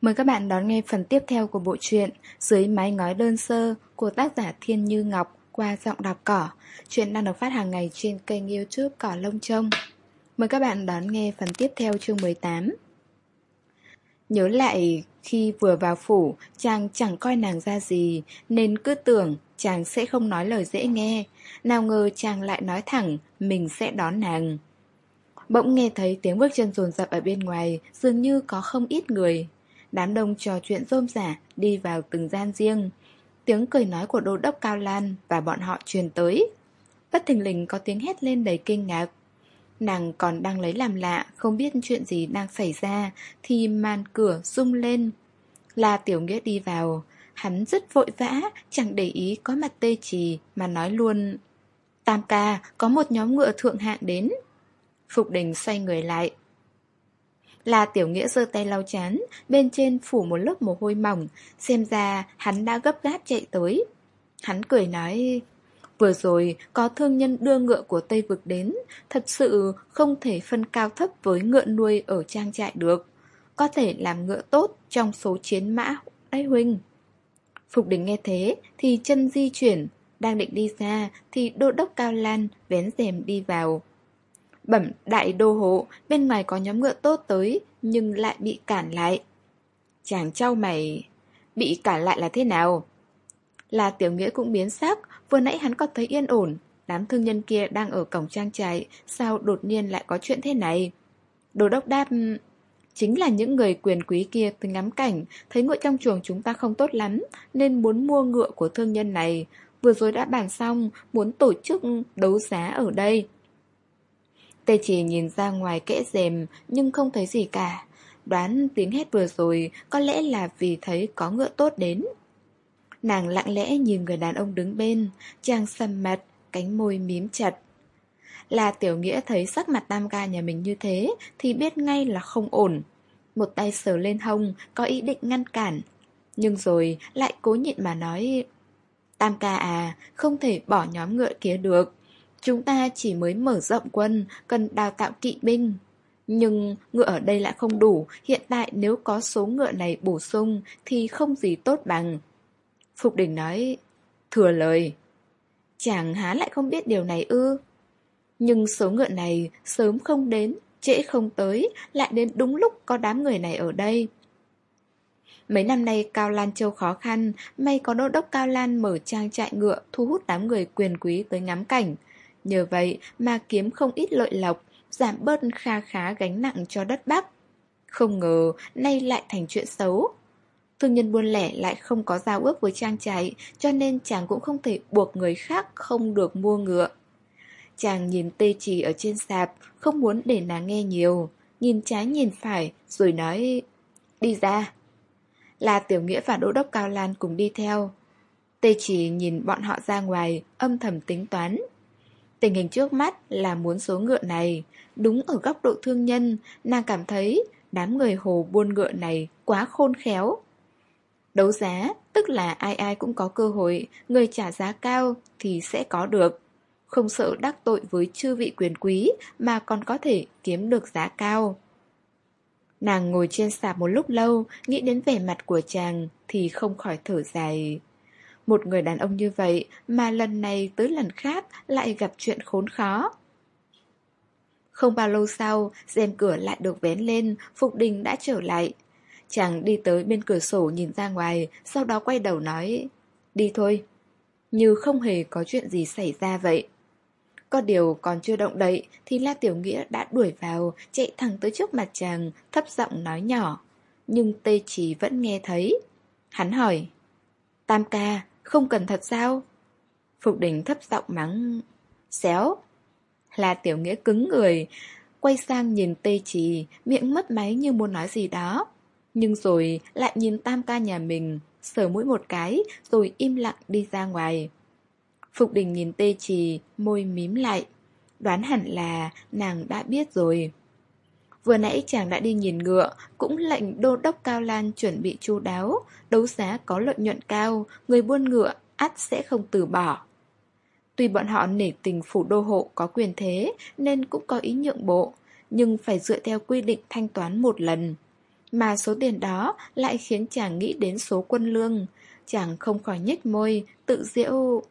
Mời các bạn đón nghe phần tiếp theo của bộ truyện Dưới mái ngói đơn sơ của tác giả Thiên Như Ngọc qua giọng đọc cỏ. Chuyện đang được phát hàng ngày trên kênh youtube Cỏ Lông Trông. Mời các bạn đón nghe phần tiếp theo chương 18. Nhớ lại khi vừa vào phủ, chàng chẳng coi nàng ra gì, nên cứ tưởng chàng sẽ không nói lời dễ nghe. Nào ngờ chàng lại nói thẳng, mình sẽ đón nàng. Bỗng nghe thấy tiếng bước chân rồn rập ở bên ngoài, dường như có không ít người. Đám đông trò chuyện rôm rả, đi vào từng gian riêng. Tiếng cười nói của đô đốc Cao Lan và bọn họ truyền tới. Bất thình lình có tiếng hét lên đầy kinh ngạc. Nàng còn đang lấy làm lạ, không biết chuyện gì đang xảy ra, thì màn cửa rung lên. La Tiểu Nghĩa đi vào, hắn rất vội vã, chẳng để ý có mặt tê trì mà nói luôn. Tam ca, có một nhóm ngựa thượng hạng đến. Phục đình xoay người lại. Là tiểu nghĩa giơ tay lau chán, bên trên phủ một lớp mồ hôi mỏng, xem ra hắn đã gấp gáp chạy tới. Hắn cười nói, vừa rồi có thương nhân đưa ngựa của Tây Vực đến, thật sự không thể phân cao thấp với ngựa nuôi ở trang trại được. Có thể làm ngựa tốt trong số chiến mã đấy huynh. Phục đình nghe thế thì chân di chuyển, đang định đi ra thì đô đốc Cao Lan vén rèm đi vào. Bẩm đại đô hộ, bên ngoài có nhóm ngựa tốt tới, nhưng lại bị cản lại. Chàng trao mày, bị cản lại là thế nào? Là tiểu nghĩa cũng biến sắc, vừa nãy hắn có thấy yên ổn, đám thương nhân kia đang ở cổng trang trại, sao đột nhiên lại có chuyện thế này? Đồ đốc đáp, chính là những người quyền quý kia từ ngắm cảnh, thấy ngựa trong chuồng chúng ta không tốt lắm, nên muốn mua ngựa của thương nhân này. Vừa rồi đã bàn xong, muốn tổ chức đấu giá ở đây. Tê chỉ nhìn ra ngoài kẽ rèm nhưng không thấy gì cả. Đoán tiếng hét vừa rồi có lẽ là vì thấy có ngựa tốt đến. Nàng lặng lẽ nhìn người đàn ông đứng bên, trang sầm mặt, cánh môi mím chặt. Là tiểu nghĩa thấy sắc mặt tam ca nhà mình như thế thì biết ngay là không ổn. Một tay sờ lên hông, có ý định ngăn cản. Nhưng rồi lại cố nhịn mà nói Tam ca à, không thể bỏ nhóm ngựa kia được Chúng ta chỉ mới mở rộng quân, cần đào tạo kỵ binh. Nhưng ngựa ở đây lại không đủ, hiện tại nếu có số ngựa này bổ sung thì không gì tốt bằng. Phục đình nói, thừa lời. Chàng há lại không biết điều này ư. Nhưng số ngựa này sớm không đến, trễ không tới, lại đến đúng lúc có đám người này ở đây. Mấy năm nay Cao Lan Châu khó khăn, may có đô đốc Cao Lan mở trang trại ngựa thu hút đám người quyền quý tới ngắm cảnh. Nhờ vậy mà kiếm không ít lợi lộc, giảm bớt kha khá gánh nặng cho đất Bắc. Không ngờ nay lại thành chuyện xấu. Thương nhân buôn lẻ lại không có giao ước với trang trại, cho nên chàng cũng không thể buộc người khác không được mua ngựa. Chàng nhìn tê trì ở trên sạp, không muốn để nàng nghe nhiều. Nhìn trái nhìn phải, rồi nói, đi ra. Là Tiểu Nghĩa và Đỗ Đốc Cao Lan cùng đi theo. Tê chỉ nhìn bọn họ ra ngoài, âm thầm tính toán. Tình hình trước mắt là muốn số ngựa này. Đúng ở góc độ thương nhân, Nàng cảm thấy đám người hồ buôn ngựa này quá khôn khéo. Đấu giá, tức là ai ai cũng có cơ hội, Người trả giá cao thì sẽ có được. Không sợ đắc tội với chư vị quyền quý Mà còn có thể kiếm được giá cao. Nàng ngồi trên sạp một lúc lâu, Nghĩ đến vẻ mặt của chàng Thì không khỏi thở dài một người đàn ông như vậy mà lần này tới lần khác lại gặp chuyện khốn khó. Không bao lâu sau, rèm cửa lại được vén lên, Phục Đình đã trở lại. Chàng đi tới bên cửa sổ nhìn ra ngoài, sau đó quay đầu nói, đi thôi. Như không hề có chuyện gì xảy ra vậy. Có điều còn chưa động đậy thì La Tiểu Nghĩa đã đuổi vào, chạy thẳng tới trước mặt chàng, thấp giọng nói nhỏ. Nhưng Tê Chí vẫn nghe thấy. Hắn hỏi, Tam ca, không cần thật sao? Phục đình thấp giọng mắng. Xéo. Là tiểu nghĩa cứng người. Quay sang nhìn tê trì, Miệng mất máy như muốn nói gì đó. Nhưng rồi lại nhìn tam ca nhà mình, Sờ mũi một cái, Rồi im lặng đi ra ngoài. Phục đình nhìn tê trì, Môi mím lại. Đoán hẳn là nàng đã biết rồi. Vừa nãy chàng đã đi nhìn ngựa, cũng lệnh đô đốc Cao Lan chuẩn bị chu đáo, đấu giá có lợi nhuận cao, người buôn ngựa ắt sẽ không từ bỏ. Tuy bọn họ nể tình phủ đô hộ có quyền thế nên cũng có ý nhượng bộ, nhưng phải dựa theo quy định thanh toán một lần. Mà số tiền đó lại khiến chàng nghĩ đến số quân lương Chàng không khỏi nhếch môi, tự diễu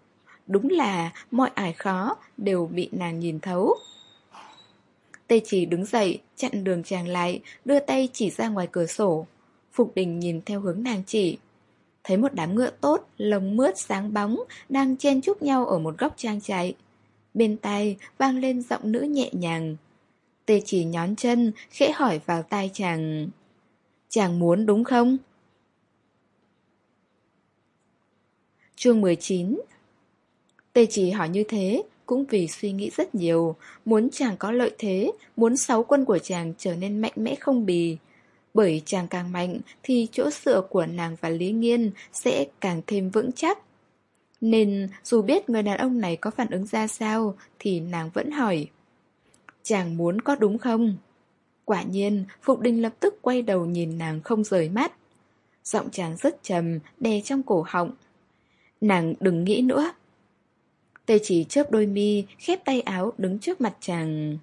Đúng là mọi ải khó đều bị nàng nhìn thấu Tê chỉ đứng dậy, chặn đường chàng lại, đưa tay chỉ ra ngoài cửa sổ. Phục đình nhìn theo hướng nàng chỉ. Thấy một đám ngựa tốt, lồng mướt sáng bóng Đang chen chúc nhau ở một góc trang trại. Bên tai vang lên giọng nữ nhẹ nhàng. Tê chỉ nhón chân, khẽ hỏi vào tai chàng. Chàng muốn đúng không? Chương 19 Tê chỉ hỏi như thế cũng vì suy nghĩ rất nhiều Muốn chàng có lợi thế Muốn sáu quân của chàng trở nên mạnh mẽ không bì Bởi chàng càng mạnh Thì chỗ dựa của nàng và Lý Nghiên Sẽ càng thêm vững chắc Nên dù biết người đàn ông này có phản ứng ra sao Thì nàng vẫn hỏi Chàng muốn có đúng không? Quả nhiên, Phục Đình lập tức quay đầu nhìn nàng không rời mắt. Giọng chàng rất trầm, đè trong cổ họng. Nàng đừng nghĩ nữa. Tê chỉ chớp đôi mi, khép tay áo đứng trước mặt chàng.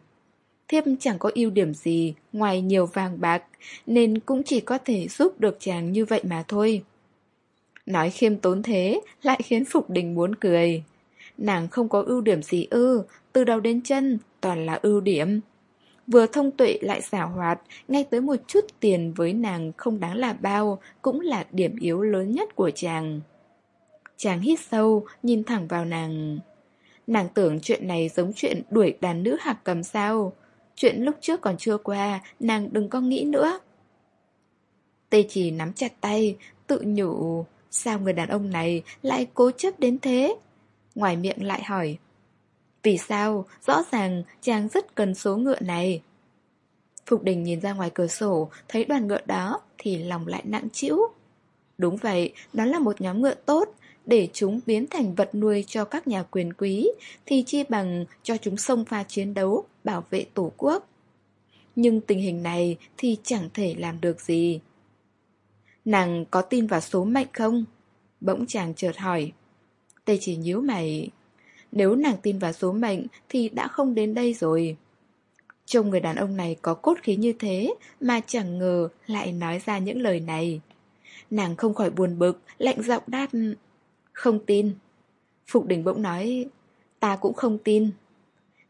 Thiếp chẳng có ưu điểm gì ngoài nhiều vàng bạc, nên cũng chỉ có thể giúp được chàng như vậy mà thôi. Nói khiêm tốn thế lại khiến Phục Đình muốn cười. Nàng không có ưu điểm gì ư, từ đầu đến chân toàn là ưu điểm. Vừa thông tuệ lại xảo hoạt, ngay tới một chút tiền với nàng không đáng là bao, cũng là điểm yếu lớn nhất của chàng. Chàng hít sâu, nhìn thẳng vào nàng. Nàng tưởng chuyện này giống chuyện đuổi đàn nữ hạc cầm sao. Chuyện lúc trước còn chưa qua, nàng đừng có nghĩ nữa. Tê chỉ nắm chặt tay, tự nhủ, sao người đàn ông này lại cố chấp đến thế? Ngoài miệng lại hỏi, vì sao? Rõ ràng chàng rất cần số ngựa này. Phục đình nhìn ra ngoài cửa sổ, thấy đoàn ngựa đó thì lòng lại nặng chịu. Đúng vậy, đó là một nhóm ngựa tốt, để chúng biến thành vật nuôi cho các nhà quyền quý, thì chi bằng cho chúng xông pha chiến đấu, bảo vệ tổ quốc. Nhưng tình hình này thì chẳng thể làm được gì. Nàng có tin vào số mệnh không? Bỗng chàng chợt hỏi. Tê chỉ nhíu mày. Nếu nàng tin vào số mệnh thì đã không đến đây rồi. Trông người đàn ông này có cốt khí như thế mà chẳng ngờ lại nói ra những lời này. Nàng không khỏi buồn bực, lạnh giọng đáp không tin. Phục đình bỗng nói Ta cũng không tin.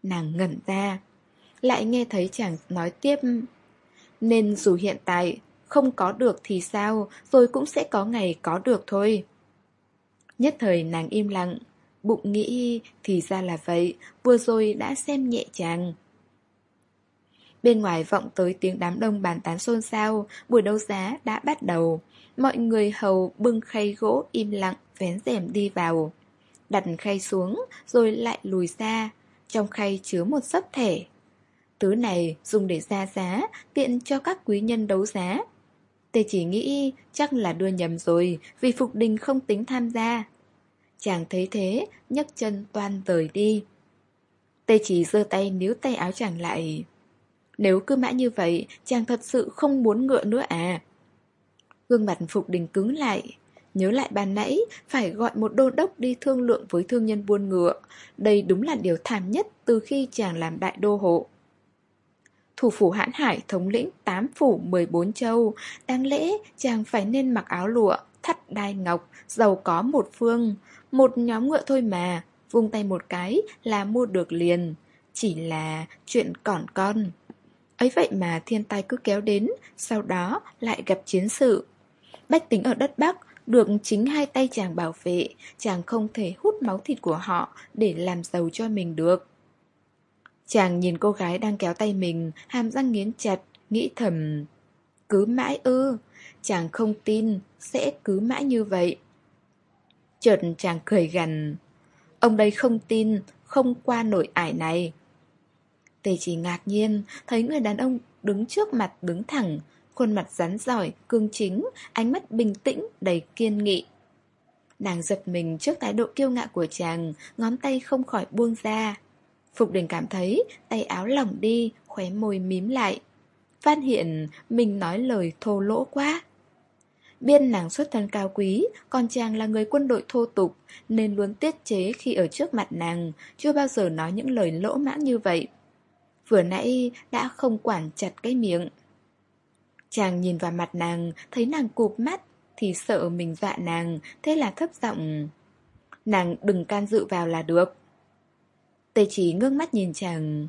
Nàng ngẩn ra. Lại nghe thấy chàng nói tiếp Nên dù hiện tại không có được thì sao Rồi cũng sẽ có ngày có được thôi Nhất thời nàng im lặng Bụng nghĩ thì ra là vậy, vừa rồi đã xem nhẹ chàng. Bên ngoài vọng tới tiếng đám đông bàn tán xôn xao, buổi đấu giá đã bắt đầu. Mọi người hầu bưng khay gỗ im lặng, vén rèm đi vào. Đặt khay xuống, rồi lại lùi ra. Trong khay chứa một sấp thẻ. Thứ này dùng để ra giá, tiện cho các quý nhân đấu giá. Tê chỉ nghĩ chắc là đưa nhầm rồi, vì Phục Đình không tính tham gia. Chàng thấy thế, nhấc chân toan rời đi. Tê chỉ giơ tay níu tay áo chàng lại. Nếu cứ mãi như vậy, chàng thật sự không muốn ngựa nữa à? Gương mặt Phục Đình cứng lại. Nhớ lại bàn nãy, phải gọi một đô đốc đi thương lượng với thương nhân buôn ngựa. Đây đúng là điều thảm nhất từ khi chàng làm đại đô hộ. Thủ phủ hãn hải thống lĩnh tám phủ 14 châu, đáng lẽ chàng phải nên mặc áo lụa, thắt đai ngọc, giàu có một phương. Một nhóm ngựa thôi mà, vung tay một cái là mua được liền. Chỉ là chuyện còn con. Ấy vậy mà thiên tai cứ kéo đến, sau đó lại gặp chiến sự. Bách tính ở đất Bắc được chính hai tay chàng bảo vệ, chàng không thể hút máu thịt của họ để làm giàu cho mình được. Chàng nhìn cô gái đang kéo tay mình, hàm răng nghiến chặt, nghĩ thầm. Cứ mãi ư, chàng không tin, sẽ cứ mãi như vậy. Chợt chàng cười gằn Ông đây không tin Không qua nổi ải này Tề chỉ ngạc nhiên Thấy người đàn ông đứng trước mặt đứng thẳng Khuôn mặt rắn giỏi, cương chính Ánh mắt bình tĩnh, đầy kiên nghị Nàng giật mình trước thái độ kiêu ngạo của chàng Ngón tay không khỏi buông ra Phục đình cảm thấy tay áo lỏng đi Khóe môi mím lại Phát hiện mình nói lời thô lỗ quá Biên nàng xuất thân cao quý, còn chàng là người quân đội thô tục, nên luôn tiết chế khi ở trước mặt nàng, chưa bao giờ nói những lời lỗ mãng như vậy. Vừa nãy đã không quản chặt cái miệng. Chàng nhìn vào mặt nàng, thấy nàng cụp mắt, thì sợ mình dọa nàng, thế là thấp giọng. Nàng đừng can dự vào là được. Tê chỉ ngước mắt nhìn chàng.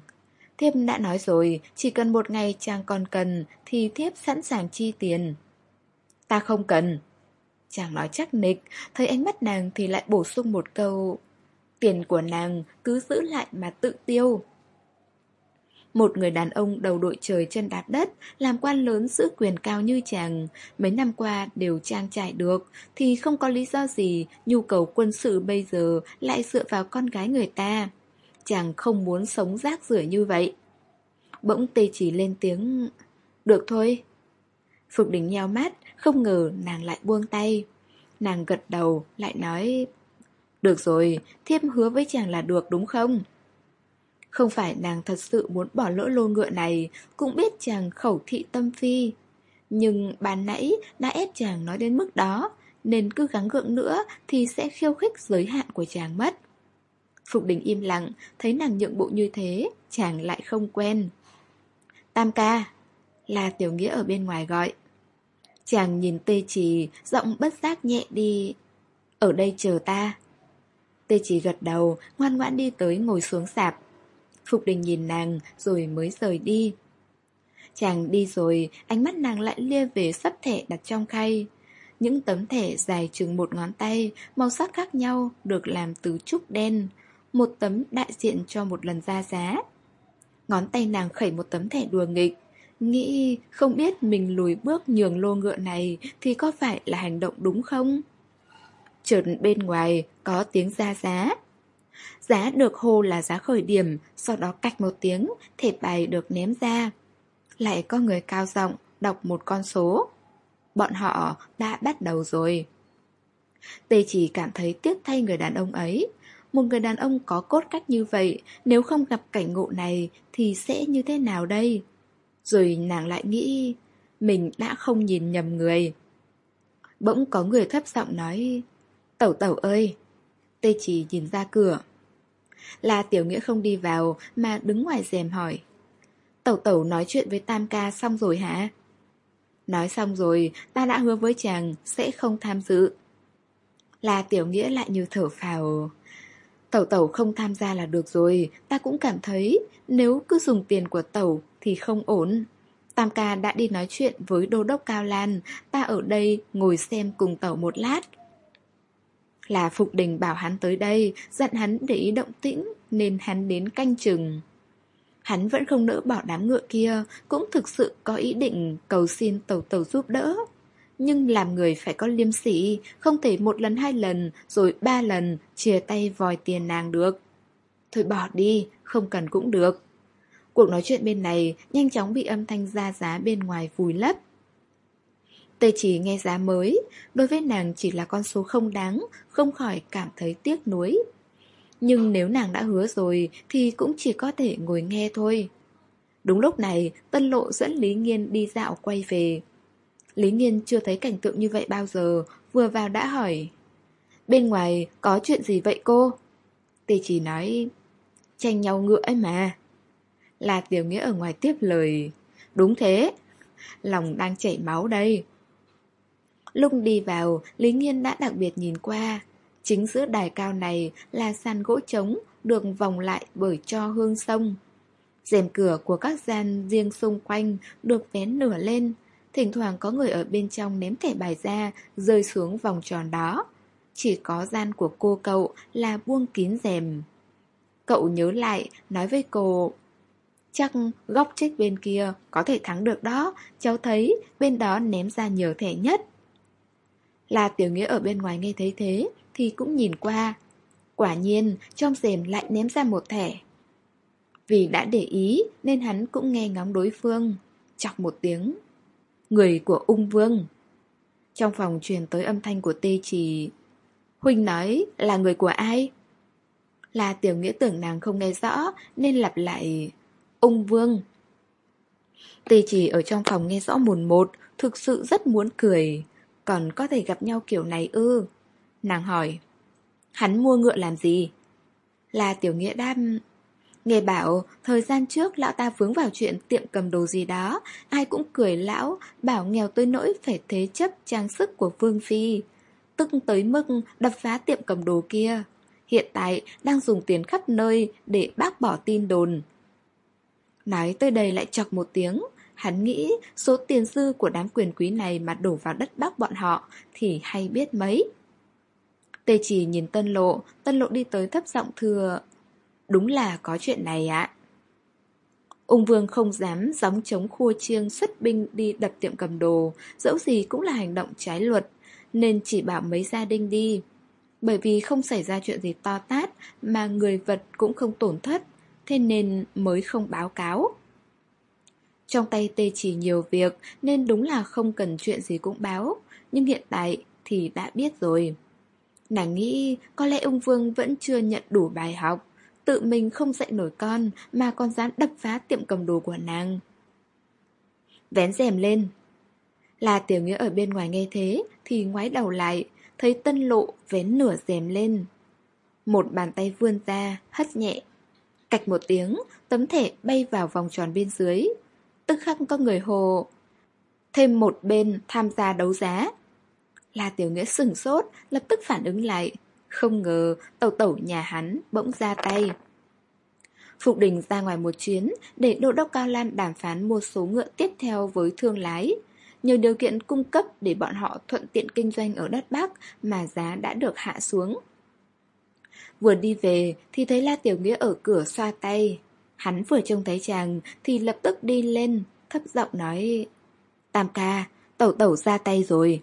Thiếp đã nói rồi, chỉ cần một ngày chàng còn cần, thì thiếp sẵn sàng chi tiền. Ta không cần. Chàng nói chắc nịch, thấy ánh mắt nàng thì lại bổ sung một câu. Tiền của nàng cứ giữ lại mà tự tiêu. Một người đàn ông đầu đội trời chân đạp đất, làm quan lớn giữ quyền cao như chàng, mấy năm qua đều trang trải được, thì không có lý do gì nhu cầu quân sự bây giờ lại dựa vào con gái người ta. Chàng không muốn sống rác rưởi như vậy. Bỗng tê chỉ lên tiếng, được thôi. Phục đỉnh nheo mắt, không ngờ nàng lại buông tay. Nàng gật đầu, lại nói, được rồi, thiếp hứa với chàng là được đúng không? Không phải nàng thật sự muốn bỏ lỡ lô ngựa này, cũng biết chàng khẩu thị tâm phi. Nhưng ban nãy đã ép chàng nói đến mức đó, nên cứ gắng gượng nữa thì sẽ khiêu khích giới hạn của chàng mất. Phục đình im lặng, thấy nàng nhượng bộ như thế, chàng lại không quen. Tam ca, là tiểu nghĩa ở bên ngoài gọi. Chàng nhìn tê trì, giọng bất giác nhẹ đi. Ở đây chờ ta. Tê trì gật đầu, ngoan ngoãn đi tới ngồi xuống sạp. Phục đình nhìn nàng rồi mới rời đi. Chàng đi rồi, ánh mắt nàng lại lia về sắp thẻ đặt trong khay. Những tấm thẻ dài chừng một ngón tay, màu sắc khác nhau, được làm từ trúc đen. Một tấm đại diện cho một lần ra giá. Ngón tay nàng khẩy một tấm thẻ đùa nghịch. Nghĩ không biết mình lùi bước nhường lô ngựa này thì có phải là hành động đúng không? Chợt bên ngoài có tiếng ra giá. Giá được hô là giá khởi điểm, sau đó cạch một tiếng, thẻ bài được ném ra. Lại có người cao giọng đọc một con số. Bọn họ đã bắt đầu rồi. Tê chỉ cảm thấy tiếc thay người đàn ông ấy. Một người đàn ông có cốt cách như vậy, nếu không gặp cảnh ngộ này thì sẽ như thế nào đây? Rồi nàng lại nghĩ, mình đã không nhìn nhầm người. Bỗng có người thấp giọng nói, Tẩu tẩu ơi! Tê chỉ nhìn ra cửa. Là tiểu nghĩa không đi vào mà đứng ngoài rèm hỏi. Tẩu tẩu nói chuyện với Tam ca xong rồi hả? Nói xong rồi, ta đã hứa với chàng sẽ không tham dự. Là tiểu nghĩa lại như thở phào. Tẩu tẩu không tham gia là được rồi, ta cũng cảm thấy nếu cứ dùng tiền của tẩu thì không ổn. Tam ca đã đi nói chuyện với đô đốc Cao Lan, ta ở đây ngồi xem cùng tẩu một lát. Là Phục Đình bảo hắn tới đây, dặn hắn để ý động tĩnh, nên hắn đến canh chừng. Hắn vẫn không nỡ bỏ đám ngựa kia, cũng thực sự có ý định cầu xin tàu tàu giúp đỡ. Nhưng làm người phải có liêm sỉ, không thể một lần hai lần, rồi ba lần chia tay vòi tiền nàng được. Thôi bỏ đi, không cần cũng được. Cuộc nói chuyện bên này nhanh chóng bị âm thanh ra giá bên ngoài vùi lấp. Tê chỉ nghe giá mới, đối với nàng chỉ là con số không đáng, không khỏi cảm thấy tiếc nuối. Nhưng nếu nàng đã hứa rồi thì cũng chỉ có thể ngồi nghe thôi. Đúng lúc này, Tân Lộ dẫn Lý Nghiên đi dạo quay về. Lý Nghiên chưa thấy cảnh tượng như vậy bao giờ, vừa vào đã hỏi. Bên ngoài có chuyện gì vậy cô? Tê chỉ nói, tranh nhau ngựa ấy mà. Là tiểu nghĩa ở ngoài tiếp lời. Đúng thế, lòng đang chảy máu đây. Lúc đi vào, Lý Nghiên đã đặc biệt nhìn qua. Chính giữa đài cao này là sàn gỗ trống được vòng lại bởi cho hương sông. rèm cửa của các gian riêng xung quanh được vén nửa lên. Thỉnh thoảng có người ở bên trong ném thẻ bài ra, rơi xuống vòng tròn đó. Chỉ có gian của cô cậu là buông kín rèm. Cậu nhớ lại, nói với cô Chắc góc chết bên kia có thể thắng được đó Cháu thấy bên đó ném ra nhiều thẻ nhất là tiểu nghĩa ở bên ngoài nghe thấy thế, Thì cũng nhìn qua. Quả nhiên, trong rèm lại ném ra một thẻ. Vì đã để ý, Nên hắn cũng nghe ngóng đối phương, Chọc một tiếng. Người của ung vương. Trong phòng truyền tới âm thanh của tê trì. Huynh nói, là người của ai? Là tiểu nghĩa tưởng nàng không nghe rõ, Nên lặp lại, Ung vương. Tê trì ở trong phòng nghe rõ mồn một, Thực sự rất muốn cười còn có thể gặp nhau kiểu này ư Nàng hỏi Hắn mua ngựa làm gì Là tiểu nghĩa đam Nghe bảo, thời gian trước lão ta vướng vào chuyện tiệm cầm đồ gì đó, ai cũng cười lão, bảo nghèo tới nỗi phải thế chấp trang sức của Vương Phi. Tức tới mức đập phá tiệm cầm đồ kia. Hiện tại đang dùng tiền khắp nơi để bác bỏ tin đồn. Nói tới đây lại chọc một tiếng, hắn nghĩ số tiền dư của đám quyền quý này mà đổ vào đất bắc bọn họ thì hay biết mấy. Tê chỉ nhìn tân lộ, tân lộ đi tới thấp giọng thừa. Đúng là có chuyện này ạ. Ung vương không dám gióng chống khua chiêng xuất binh đi đập tiệm cầm đồ, dẫu gì cũng là hành động trái luật, nên chỉ bảo mấy gia đình đi. Bởi vì không xảy ra chuyện gì to tát mà người vật cũng không tổn thất, thế nên mới không báo cáo. Trong tay tê chỉ nhiều việc nên đúng là không cần chuyện gì cũng báo, nhưng hiện tại thì đã biết rồi. Nàng nghĩ có lẽ ung vương vẫn chưa nhận đủ bài học. Tự mình không dạy nổi con Mà còn dám đập phá tiệm cầm đồ của nàng. Vén rèm lên. Là tiểu nghĩa ở bên ngoài nghe thế Thì ngoái đầu lại Thấy tân lộ vén nửa rèm lên. Một bàn tay vươn ra Hất nhẹ. Cạch một tiếng Tấm thẻ bay vào vòng tròn bên dưới. Tức khắc có người hồ Thêm một bên tham gia đấu giá La Tiểu Nghĩa sừng sốt, lập tức phản ứng lại. Không ngờ tẩu tẩu nhà hắn bỗng ra tay. Phục Đình ra ngoài một chuyến để Đô đốc Cao Lan đàm phán mua số ngựa tiếp theo với thương lái. Nhiều điều kiện cung cấp để bọn họ thuận tiện kinh doanh ở đất Bắc mà giá đã được hạ xuống. Vừa đi về thì thấy La Tiểu Nghĩa ở cửa xoa tay. Hắn vừa trông thấy chàng thì lập tức đi lên, thấp giọng nói Tam ca, tẩu tẩu ra tay rồi.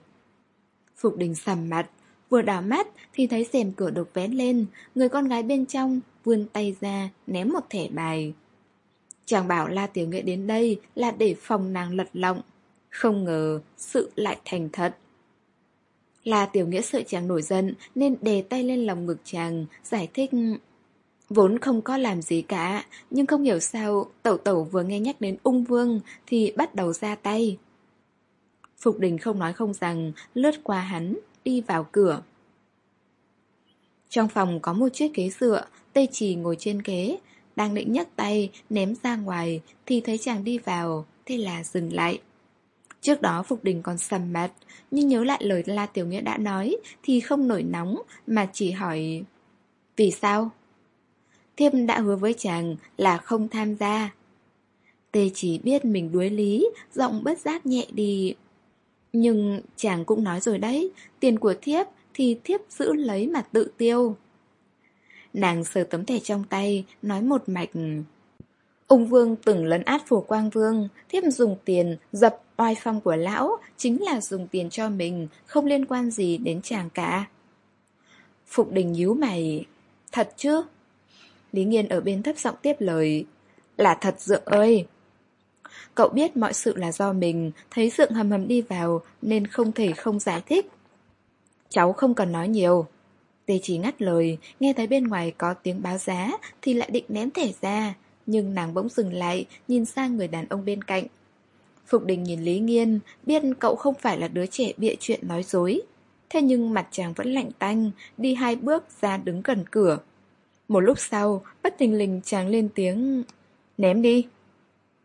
Phục đình sầm mặt, vừa đảo mắt thì thấy rèm cửa đục vén lên, người con gái bên trong vươn tay ra ném một thẻ bài. Chàng bảo La Tiểu Nghệ đến đây là để phòng nàng lật lọng, không ngờ sự lại thành thật. La Tiểu Nghĩa sợ chàng nổi giận nên đè tay lên lòng ngực chàng, giải thích Vốn không có làm gì cả, nhưng không hiểu sao Tẩu Tẩu vừa nghe nhắc đến ung vương thì bắt đầu ra tay. Phục đình không nói không rằng, lướt qua hắn, đi vào cửa. Trong phòng có một chiếc ghế dựa, Tây Trì ngồi trên ghế, đang định nhấc tay, ném ra ngoài, thì thấy chàng đi vào, thế là dừng lại. Trước đó Phục Đình còn sầm mặt, nhưng nhớ lại lời La Tiểu Nghĩa đã nói, thì không nổi nóng, mà chỉ hỏi... Vì sao? Thiếp đã hứa với chàng là không tham gia. Tê chỉ biết mình đuối lý, giọng bất giác nhẹ đi. Nhưng chàng cũng nói rồi đấy, tiền của thiếp thì thiếp giữ lấy mà tự tiêu. Nàng sờ tấm thẻ trong tay, nói một mạch. Ung vương từng lấn át phổ quang vương, thiếp dùng tiền dập oai phong của lão, chính là dùng tiền cho mình, không liên quan gì đến chàng cả. Phục đình nhíu mày, thật chứ? Lý Nghiên ở bên thấp giọng tiếp lời, là thật dượng ơi! Cậu biết mọi sự là do mình, thấy Dượng hầm hầm đi vào nên không thể không giải thích. Cháu không cần nói nhiều. Tê chỉ ngắt lời, nghe thấy bên ngoài có tiếng báo giá thì lại định ném thẻ ra, nhưng nàng bỗng dừng lại, nhìn sang người đàn ông bên cạnh. Phục đình nhìn Lý Nghiên, biết cậu không phải là đứa trẻ bịa chuyện nói dối. Thế nhưng mặt chàng vẫn lạnh tanh, đi hai bước ra đứng gần cửa. Một lúc sau, bất tình lình chàng lên tiếng Ném đi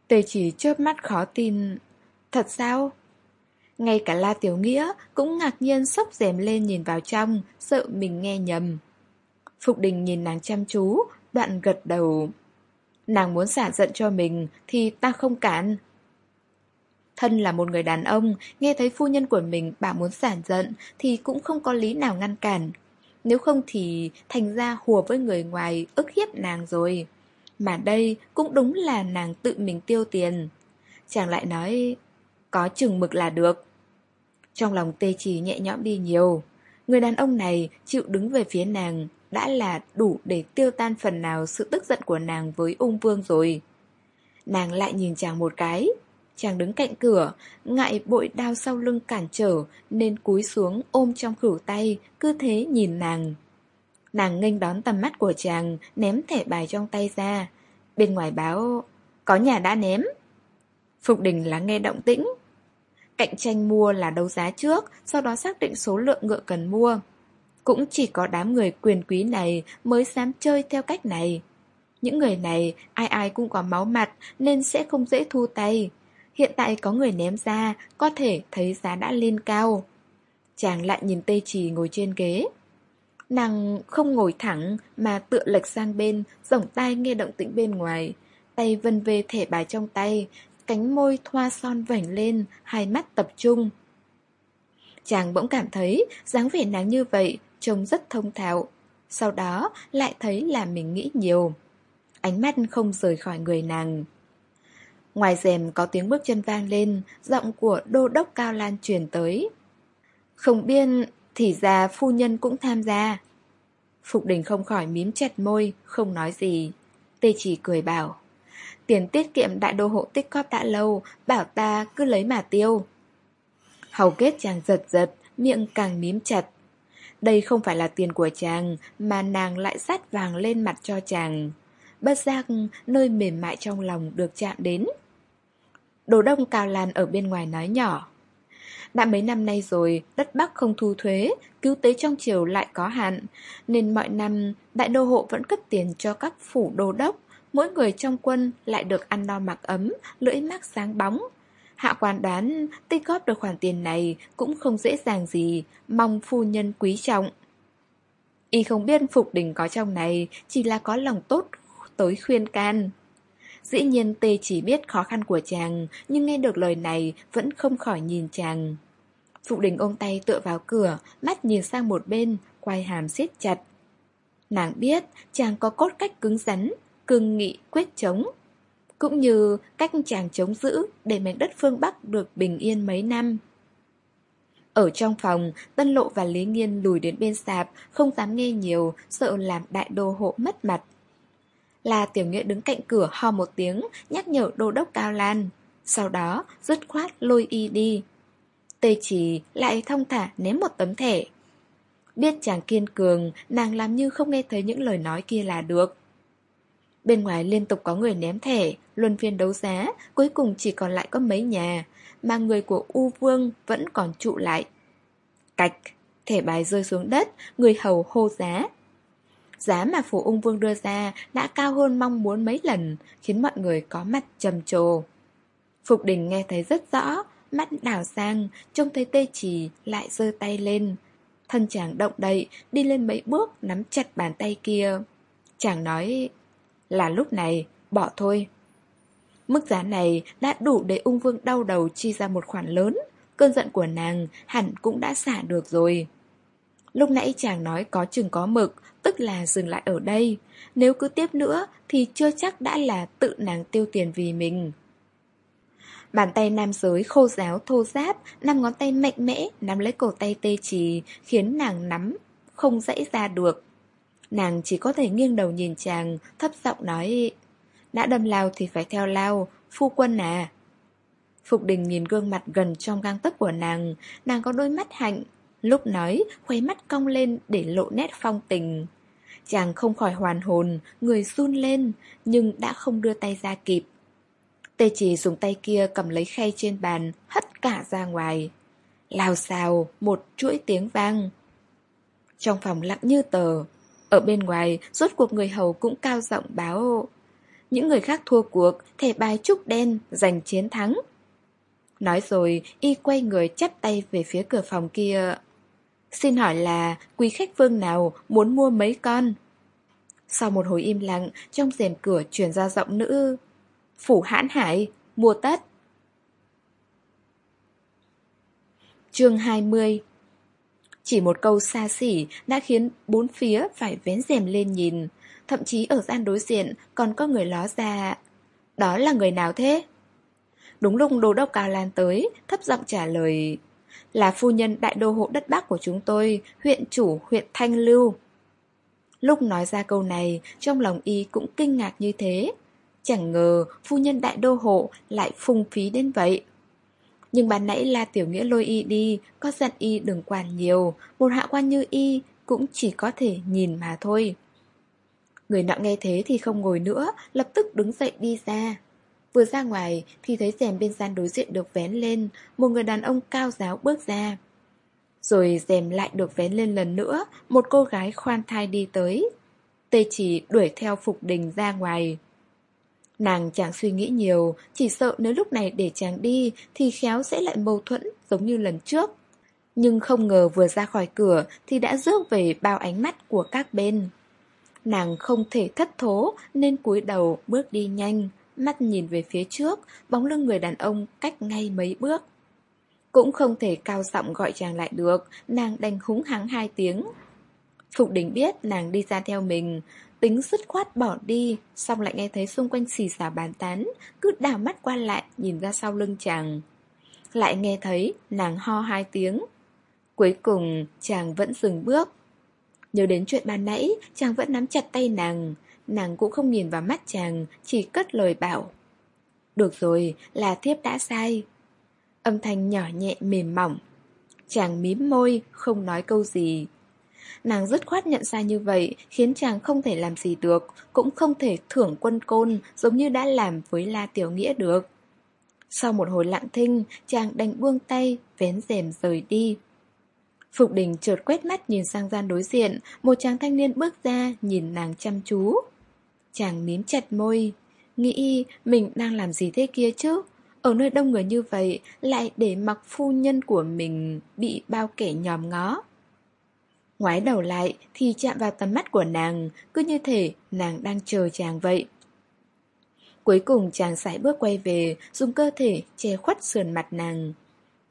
Tề chỉ chớp mắt khó tin. Thật sao? Ngay cả La Tiểu Nghĩa cũng ngạc nhiên sốc rèm lên nhìn vào trong, sợ mình nghe nhầm. Phục đình nhìn nàng chăm chú, đoạn gật đầu. Nàng muốn xả giận cho mình thì ta không cản. Thân là một người đàn ông, nghe thấy phu nhân của mình bảo muốn xả giận thì cũng không có lý nào ngăn cản. Nếu không thì thành ra hùa với người ngoài ức hiếp nàng rồi. Mà đây cũng đúng là nàng tự mình tiêu tiền. Chàng lại nói, Có chừng mực là được. Trong lòng tê trì nhẹ nhõm đi nhiều. Người đàn ông này chịu đứng về phía nàng Đã là đủ để tiêu tan phần nào sự tức giận của nàng với ung vương rồi. Nàng lại nhìn chàng một cái. Chàng đứng cạnh cửa Ngại bội đao sau lưng cản trở Nên cúi xuống ôm trong khửu tay Cứ thế nhìn nàng Nàng nghênh đón tầm mắt của chàng, ném thẻ bài trong tay ra. Bên ngoài báo, có nhà đã ném. Phục đình lắng nghe động tĩnh. Cạnh tranh mua là đấu giá trước, sau đó xác định số lượng ngựa cần mua. Cũng chỉ có đám người quyền quý này mới dám chơi theo cách này. Những người này ai ai cũng có máu mặt nên sẽ không dễ thu tay. Hiện tại có người ném ra, có thể thấy giá đã lên cao. Chàng lại nhìn tây trì ngồi trên ghế. Nàng không ngồi thẳng mà tựa lệch sang bên, rộng tai nghe động tĩnh bên ngoài. Tay vân về thẻ bài trong tay, cánh môi thoa son vảnh lên, hai mắt tập trung. Chàng bỗng cảm thấy dáng vẻ nàng như vậy trông rất thông thạo. Sau đó lại thấy là mình nghĩ nhiều. Ánh mắt không rời khỏi người nàng. Ngoài rèm có tiếng bước chân vang lên, giọng của đô đốc Cao Lan truyền tới. Không biên thì ra phu nhân cũng tham gia. Phục đình không khỏi mím chặt môi, không nói gì. Tê chỉ cười bảo. Tiền tiết kiệm đại đô hộ tích cóp đã lâu, bảo ta cứ lấy mà tiêu. Hầu kết chàng giật giật, miệng càng mím chặt. Đây không phải là tiền của chàng, mà nàng lại sát vàng lên mặt cho chàng. Bất giác, nơi mềm mại trong lòng được chạm đến. Đồ đông cao lan ở bên ngoài nói nhỏ. Đã mấy năm nay rồi, đất Bắc không thu thuế, cứu tế trong triều lại có hạn, nên mọi năm đại đô hộ vẫn cấp tiền cho các phủ đô đốc, mỗi người trong quân lại được ăn no mặc ấm, lưỡi mát sáng bóng. Hạ quan đoán tích góp được khoản tiền này cũng không dễ dàng gì, mong phu nhân quý trọng. Y không biết Phục Đình có trong này, chỉ là có lòng tốt tới khuyên can. Dĩ nhiên tê chỉ biết khó khăn của chàng, nhưng nghe được lời này vẫn không khỏi nhìn chàng. phụ đình ôm tay tựa vào cửa, mắt nhìn sang một bên, quay hàm siết chặt. Nàng biết chàng có cốt cách cứng rắn, cương nghị quyết chống. Cũng như cách chàng chống giữ để mảnh đất phương Bắc được bình yên mấy năm. Ở trong phòng, Tân Lộ và Lý Nghiên lùi đến bên sạp, không dám nghe nhiều, sợ làm đại đô hộ mất mặt. Là tiểu nghĩa đứng cạnh cửa ho một tiếng, nhắc nhở đô đốc Cao Lan. Sau đó, dứt khoát lôi y đi. Tê chỉ lại thông thả ném một tấm thẻ. Biết chàng kiên cường, nàng làm như không nghe thấy những lời nói kia là được. Bên ngoài liên tục có người ném thẻ, luân phiên đấu giá, cuối cùng chỉ còn lại có mấy nhà, mà người của U Vương vẫn còn trụ lại. Cạch, thẻ bài rơi xuống đất, người hầu hô giá. Giá mà phủ ung vương đưa ra đã cao hơn mong muốn mấy lần, khiến mọi người có mặt trầm trồ. Phục đình nghe thấy rất rõ, mắt đảo sang, trông thấy tê trì lại giơ tay lên. Thân chàng động đậy, đi lên mấy bước, nắm chặt bàn tay kia. Chàng nói, là lúc này, bỏ thôi. Mức giá này đã đủ để ung vương đau đầu chi ra một khoản lớn. Cơn giận của nàng hẳn cũng đã xả được rồi. Lúc nãy chàng nói có chừng có mực, tức là dừng lại ở đây. Nếu cứ tiếp nữa thì chưa chắc đã là tự nàng tiêu tiền vì mình. Bàn tay nam giới khô giáo thô giáp, năm ngón tay mạnh mẽ nắm lấy cổ tay tê trì, khiến nàng nắm, không dãy ra được. Nàng chỉ có thể nghiêng đầu nhìn chàng, thấp giọng nói Đã đâm lao thì phải theo lao, phu quân à Phục đình nhìn gương mặt gần trong gang tấc của nàng Nàng có đôi mắt hạnh Lúc nói, khuấy mắt cong lên để lộ nét phong tình. Chàng không khỏi hoàn hồn, người run lên Nhưng đã không đưa tay ra kịp. Tê chỉ dùng tay kia cầm lấy khay trên bàn Hất cả ra ngoài. Lào xào, một chuỗi tiếng vang. Trong phòng lặng như tờ ở bên ngoài, rốt cuộc người hầu cũng cao giọng báo. Những người khác thua cuộc, thẻ bài trúc đen, giành chiến thắng. Nói rồi, y quay người chắp tay về phía cửa phòng kia. Xin hỏi là quý khách vương nào muốn mua mấy con? Sau một hồi im lặng, trong rèm cửa truyền ra giọng nữ Phủ hãn hải, mua tất chương 20 chỉ một câu xa xỉ đã khiến bốn phía phải vén rèm lên nhìn. Thậm chí ở gian đối diện còn có người ló ra. Đó là người nào thế? Đúng lúc đô đốc Cao Lan tới, thấp giọng trả lời. Là phu nhân đại đô hộ đất Bắc của chúng tôi, huyện chủ huyện Thanh Lưu. Lúc nói ra câu này, trong lòng y cũng kinh ngạc như thế. Chẳng ngờ phu nhân đại đô hộ lại phung phí đến vậy. Nhưng ban nãy là tiểu nghĩa lôi y đi, có dặn y đừng quản nhiều, một hạ quan như y cũng chỉ có thể nhìn mà thôi. Người nọ nghe thế thì không ngồi nữa, lập tức đứng dậy đi ra. Vừa ra ngoài thì thấy rèm bên gian đối diện được vén lên, một người đàn ông cao giáo bước ra. Rồi rèm lại được vén lên lần nữa, một cô gái khoan thai đi tới. Tê chỉ đuổi theo Phục Đình ra ngoài. Nàng chẳng suy nghĩ nhiều, chỉ sợ nếu lúc này để chàng đi thì khéo sẽ lại mâu thuẫn giống như lần trước. Nhưng không ngờ vừa ra khỏi cửa thì đã rước về bao ánh mắt của các bên. Nàng không thể thất thố nên cúi đầu bước đi nhanh, mắt nhìn về phía trước, bóng lưng người đàn ông cách ngay mấy bước. Cũng không thể cao giọng gọi chàng lại được, nàng đành húng hắng hai tiếng. Phục đình biết nàng đi ra theo mình, tính dứt khoát bỏ đi, xong lại nghe thấy xung quanh xì xào bàn tán, cứ đảo mắt qua lại nhìn ra sau lưng chàng. Lại nghe thấy nàng ho hai tiếng. Cuối cùng chàng vẫn dừng bước. Nhớ đến chuyện ban nãy, chàng vẫn nắm chặt tay nàng. Nàng cũng không nhìn vào mắt chàng, chỉ cất lời bảo. Được rồi, là thiếp đã sai. Âm thanh nhỏ nhẹ mềm mỏng. Chàng mím môi, không nói câu gì. Nàng dứt khoát nhận ra như vậy khiến chàng không thể làm gì được, cũng không thể thưởng quân côn giống như đã làm với La Tiểu Nghĩa được. Sau một hồi lặng thinh, chàng đành buông tay, vén rèm rời đi. Phục đình chợt quét mắt nhìn sang gian đối diện, một chàng thanh niên bước ra nhìn nàng chăm chú. Chàng mím chặt môi, nghĩ mình đang làm gì thế kia chứ? Ở nơi đông người như vậy lại để mặc phu nhân của mình bị bao kẻ nhòm ngó. Ngoái đầu lại thì chạm vào tầm mắt của nàng, cứ như thể nàng đang chờ chàng vậy. Cuối cùng chàng sải bước quay về, dùng cơ thể che khuất sườn mặt nàng.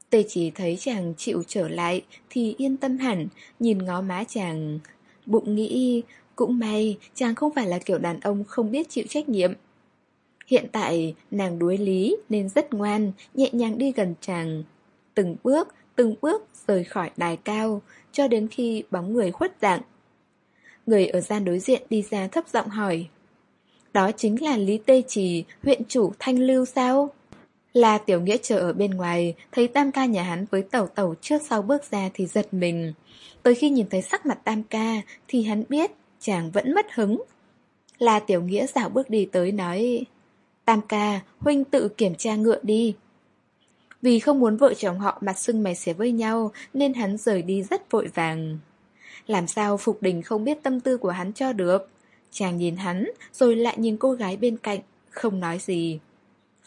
Tê chỉ thấy chàng chịu trở lại thì yên tâm hẳn, nhìn ngó má chàng. Bụng nghĩ, cũng may chàng không phải là kiểu đàn ông không biết chịu trách nhiệm. Hiện tại nàng đuối lý nên rất ngoan, nhẹ nhàng đi gần chàng. Từng bước, từng bước rời khỏi đài cao, cho đến khi bóng người khuất dạng. Người ở gian đối diện đi ra thấp giọng hỏi. Đó chính là Lý Tê Trì, huyện chủ Thanh Lưu sao? Là Tiểu Nghĩa chờ ở bên ngoài, thấy Tam ca nhà hắn với tẩu tẩu trước sau bước ra thì giật mình. Tới khi nhìn thấy sắc mặt Tam ca thì hắn biết chàng vẫn mất hứng. Là Tiểu Nghĩa dạo bước đi tới nói Tam ca, huynh tự kiểm tra ngựa đi. Vì không muốn vợ chồng họ mặt sưng mày xé với nhau nên hắn rời đi rất vội vàng. Làm sao Phục Đình không biết tâm tư của hắn cho được? Chàng nhìn hắn rồi lại nhìn cô gái bên cạnh, không nói gì.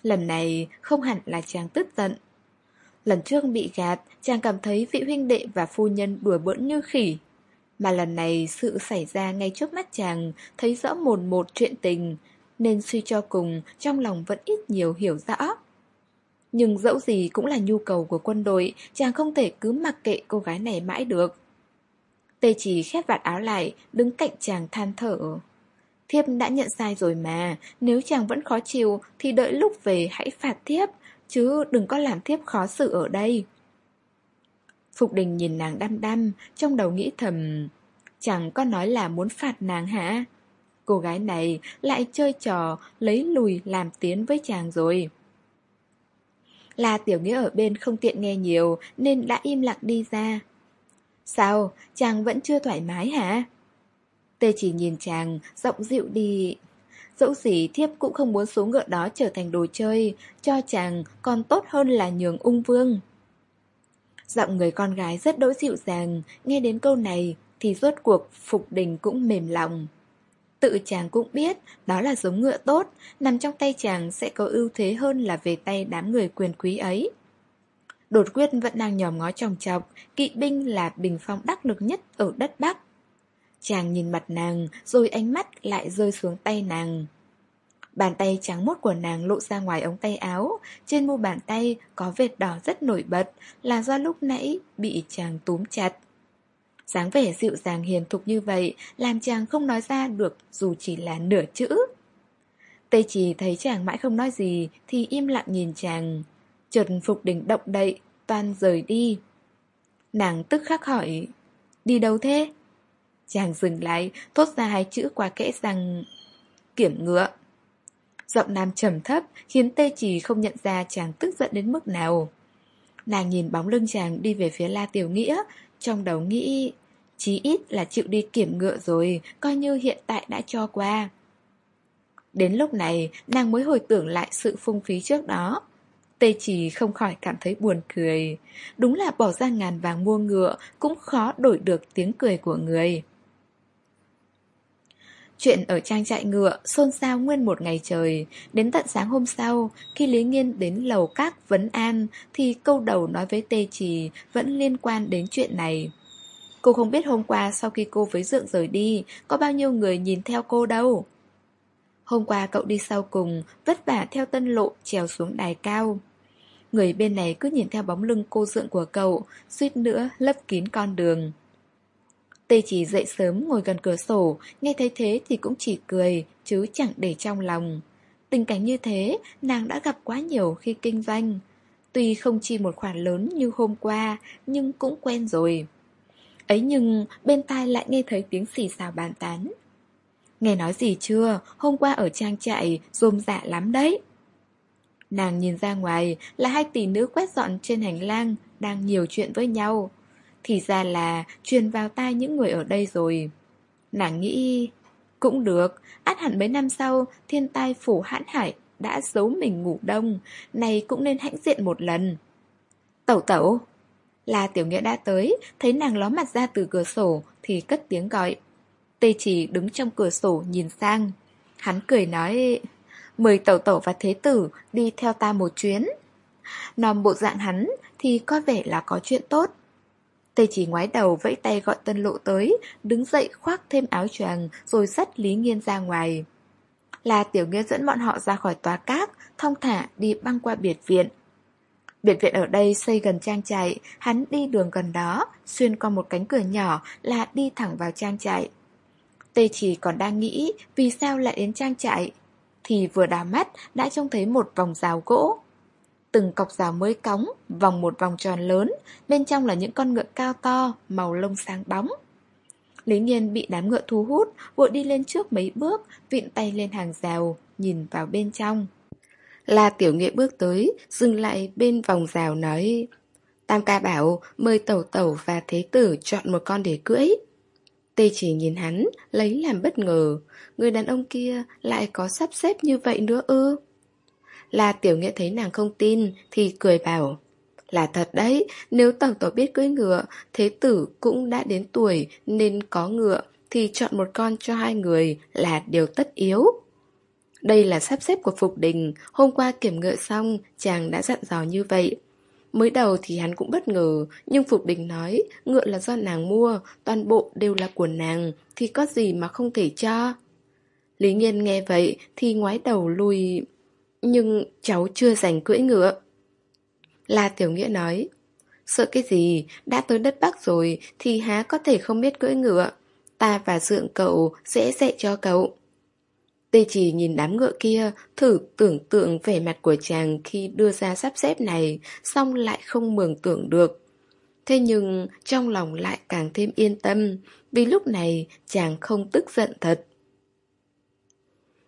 Lần này không hẳn là chàng tức giận. Lần trước bị gạt, chàng cảm thấy vị huynh đệ và phu nhân đùa bỡn như khỉ. Mà lần này sự xảy ra ngay trước mắt chàng, thấy rõ mồn một chuyện tình, nên suy cho cùng trong lòng vẫn ít nhiều hiểu rõ. Nhưng dẫu gì cũng là nhu cầu của quân đội, chàng không thể cứ mặc kệ cô gái này mãi được. Tê chỉ khép vạt áo lại, đứng cạnh chàng than thở. Thiếp đã nhận sai rồi mà, nếu chàng vẫn khó chịu thì đợi lúc về hãy phạt thiếp, chứ đừng có làm thiếp khó xử ở đây. Phục đình nhìn nàng đăm đăm, trong đầu nghĩ thầm, chẳng có nói là muốn phạt nàng hả? Cô gái này lại chơi trò lấy lùi làm tiến với chàng rồi. Là tiểu nghĩa ở bên không tiện nghe nhiều nên đã im lặng đi ra. Sao, chàng vẫn chưa thoải mái hả? Tê chỉ nhìn chàng, giọng dịu đi. Dẫu gì thiếp cũng không muốn số ngựa đó trở thành đồ chơi, cho chàng còn tốt hơn là nhường ung vương. Giọng người con gái rất đỗi dịu dàng, nghe đến câu này thì rốt cuộc Phục Đình cũng mềm lòng. Tự chàng cũng biết đó là giống ngựa tốt, nằm trong tay chàng sẽ có ưu thế hơn là về tay đám người quyền quý ấy. Đột quyết vẫn đang nhòm ngó tròng trọc, kỵ binh là bình phong đắc lực nhất ở đất Bắc. Chàng nhìn mặt nàng, rồi ánh mắt lại rơi xuống tay nàng. Bàn tay trắng mốt của nàng lộ ra ngoài ống tay áo, trên mu bàn tay có vệt đỏ rất nổi bật, là do lúc nãy bị chàng túm chặt dáng vẻ dịu dàng hiền thục như vậy làm chàng không nói ra được dù chỉ là nửa chữ. Tây chỉ thấy chàng mãi không nói gì thì im lặng nhìn chàng. Chợt Phục đỉnh động đậy, toan rời đi. Nàng tức khắc hỏi, đi đâu thế? Chàng dừng lại, thốt ra hai chữ qua kẽ rằng kiểm ngựa. Giọng nam trầm thấp khiến tê chỉ không nhận ra chàng tức giận đến mức nào. Nàng nhìn bóng lưng chàng đi về phía La Tiểu Nghĩa, trong đầu nghĩ, chí ít là chịu đi kiểm ngựa rồi, coi như hiện tại đã cho qua. Đến lúc này, nàng mới hồi tưởng lại sự phung phí trước đó. Tê chỉ không khỏi cảm thấy buồn cười. Đúng là bỏ ra ngàn vàng mua ngựa cũng khó đổi được tiếng cười của người. Chuyện ở trang trại ngựa xôn xao nguyên một ngày trời. Đến tận sáng hôm sau, Khi Lý Nghiên đến lầu các vấn an, Thì câu đầu nói với Tê Trì Vẫn liên quan đến chuyện này. Cô không biết hôm qua sau khi cô với Dượng rời đi, Có bao nhiêu người nhìn theo cô đâu. Hôm qua cậu đi sau cùng, Vất vả theo tân lộ trèo xuống đài cao. Người bên này cứ nhìn theo bóng lưng cô Dượng của cậu, Suýt nữa lấp kín con đường. Tê chỉ dậy sớm ngồi gần cửa sổ, nghe thấy thế thì cũng chỉ cười, chứ chẳng để trong lòng. Tình cảnh như thế, nàng đã gặp quá nhiều khi kinh doanh. Tuy không chi một khoản lớn như hôm qua, nhưng cũng quen rồi. Ấy nhưng, bên tai lại nghe thấy tiếng xì xào bàn tán. Nghe nói gì chưa, hôm qua ở trang trại, rôm dạ lắm đấy. Nàng nhìn ra ngoài là hai tỷ nữ quét dọn trên hành lang, đang nhiều chuyện với nhau. Thì ra là truyền vào tai những người ở đây rồi. Nàng nghĩ, Cũng được, Át hẳn mấy năm sau, Thiên tai phủ hãn hải Đã giấu mình ngủ đông Này cũng nên hãnh diện một lần. Tẩu tẩu. Là tiểu nghĩa đã tới, Thấy nàng ló mặt ra từ cửa sổ Thì cất tiếng gọi. Tê chỉ đứng trong cửa sổ nhìn sang. Hắn cười nói, Mời tẩu tẩu và thế tử Đi theo ta một chuyến. Nòm bộ dạng hắn Thì có vẻ là có chuyện tốt. Tê chỉ ngoái đầu vẫy tay gọi tân lộ tới, đứng dậy khoác thêm áo choàng rồi dắt Lý Nghiên ra ngoài. Là tiểu nghiên dẫn bọn họ ra khỏi tòa cát, thong thả đi băng qua biệt viện. Biệt viện ở đây xây gần trang trại, hắn đi đường gần đó, xuyên qua một cánh cửa nhỏ là đi thẳng vào trang trại. Tê chỉ còn đang nghĩ vì sao lại đến trang trại, thì vừa đào mắt đã trông thấy một vòng rào gỗ. Từng cọc rào mới cóng, vòng một vòng tròn lớn, bên trong là những con ngựa cao to, màu lông sáng bóng. Lý Nhiên bị đám ngựa thu hút, vội đi lên trước mấy bước, vịn tay lên hàng rào, nhìn vào bên trong. La Tiểu Nghệ bước tới, dừng lại bên vòng rào nói Tam ca bảo mời tẩu tẩu và thế tử chọn một con để cưỡi. Tê chỉ nhìn hắn, lấy làm bất ngờ. Người đàn ông kia lại có sắp xếp như vậy nữa ư? Là tiểu nghĩa thấy nàng không tin Thì cười bảo Là thật đấy, nếu tẩu tẩu biết cưỡi ngựa Thế tử cũng đã đến tuổi Nên có ngựa Thì chọn một con cho hai người Là điều tất yếu. Đây là sắp xếp của Phục Đình. Hôm qua kiểm ngựa xong Chàng đã dặn dò như vậy. Mới đầu thì hắn cũng bất ngờ Nhưng Phục Đình nói Ngựa là do nàng mua Toàn bộ đều là của nàng Thì có gì mà không thể cho? Lý Nhiên nghe vậy Thì ngoái đầu lùi nhưng cháu chưa giành cưỡi ngựa. La Tiểu Nghĩa nói Sợ cái gì, đã tới đất Bắc rồi Thì há có thể không biết cưỡi ngựa. Ta và dượng cậu sẽ dạy cho cậu. Tê chỉ nhìn đám ngựa kia Thử tưởng tượng vẻ mặt của chàng Khi đưa ra sắp xếp này Xong lại không mường tưởng được. Thế nhưng trong lòng lại càng thêm yên tâm Vì lúc này chàng không tức giận thật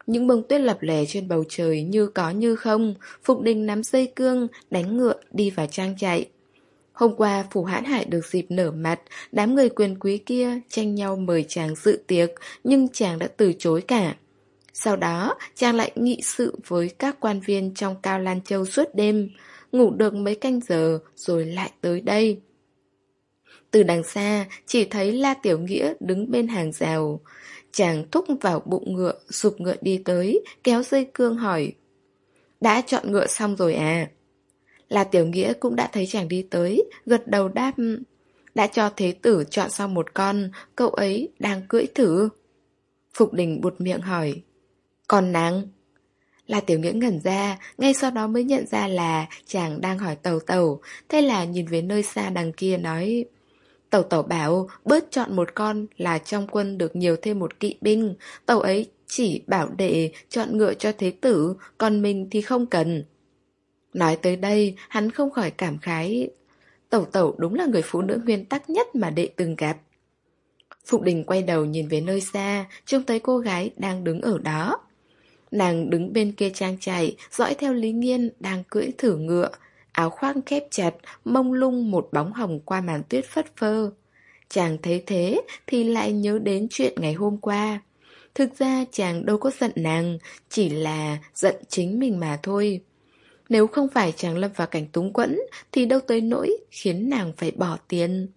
những bông tuyết lập lè trên bầu trời như có như không, Phục Đình nắm dây cương, đánh ngựa đi vào trang chạy. Hôm qua Phủ Hãn Hải được dịp nở mặt, đám người quyền quý kia tranh nhau mời chàng dự tiệc, nhưng chàng đã từ chối cả. Sau đó, chàng lại nghị sự với các quan viên trong Cao Lan Châu suốt đêm, ngủ được mấy canh giờ rồi lại tới đây. Từ đằng xa, chỉ thấy La Tiểu Nghĩa đứng bên hàng rào. Chàng thúc vào bụng ngựa, sụp ngựa đi tới, kéo dây cương hỏi. Đã chọn ngựa xong rồi à? Là tiểu nghĩa cũng đã thấy chàng đi tới, gật đầu đáp. Đã cho thế tử chọn xong một con, cậu ấy đang cưỡi thử. Phục đình bụt miệng hỏi. Còn nàng? Là tiểu nghĩa ngẩn ra, ngay sau đó mới nhận ra là chàng đang hỏi tàu tàu, thế là nhìn về nơi xa đằng kia nói... Tẩu tẩu bảo bớt chọn một con là trong quân được nhiều thêm một kỵ binh. Tẩu ấy chỉ bảo đệ chọn ngựa cho thế tử, còn mình thì không cần. Nói tới đây, hắn không khỏi cảm khái. Tẩu tẩu đúng là người phụ nữ nguyên tắc nhất mà đệ từng gặp. Phục đình quay đầu nhìn về nơi xa, trông thấy cô gái đang đứng ở đó. Nàng đứng bên kia trang trại, dõi theo Lý Nghiên đang cưỡi thử ngựa, áo khoác khép chặt, mông lung một bóng hồng qua màn tuyết phất phơ. Chàng thấy thế thì lại nhớ đến chuyện ngày hôm qua. Thực ra chàng đâu có giận nàng, chỉ là giận chính mình mà thôi. Nếu không phải chàng lâm vào cảnh túng quẫn thì đâu tới nỗi khiến nàng phải bỏ tiền.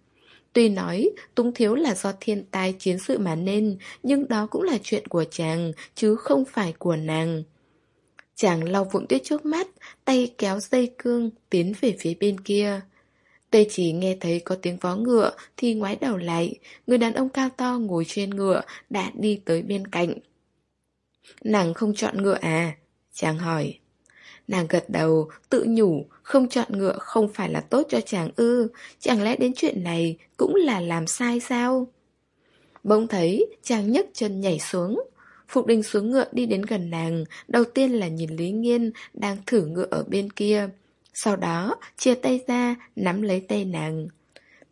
Tuy nói Túng Thiếu là do thiên tai chiến sự mà nên, nhưng đó cũng là chuyện của chàng, chứ không phải của nàng. Chàng lau vụn tuyết trước mắt, tay kéo dây cương, tiến về phía bên kia. Tê chỉ nghe thấy có tiếng vó ngựa thì ngoái đầu lại, người đàn ông cao to ngồi trên ngựa đã đi tới bên cạnh. Nàng không chọn ngựa à? Chàng hỏi. Nàng gật đầu, tự nhủ, không chọn ngựa không phải là tốt cho chàng ư, chẳng lẽ đến chuyện này cũng là làm sai sao? Bỗng thấy chàng nhấc chân nhảy xuống. Phục đình xuống ngựa đi đến gần nàng, đầu tiên là nhìn Lý Nghiên đang thử ngựa ở bên kia. Sau đó, chia tay ra, nắm lấy tay nàng.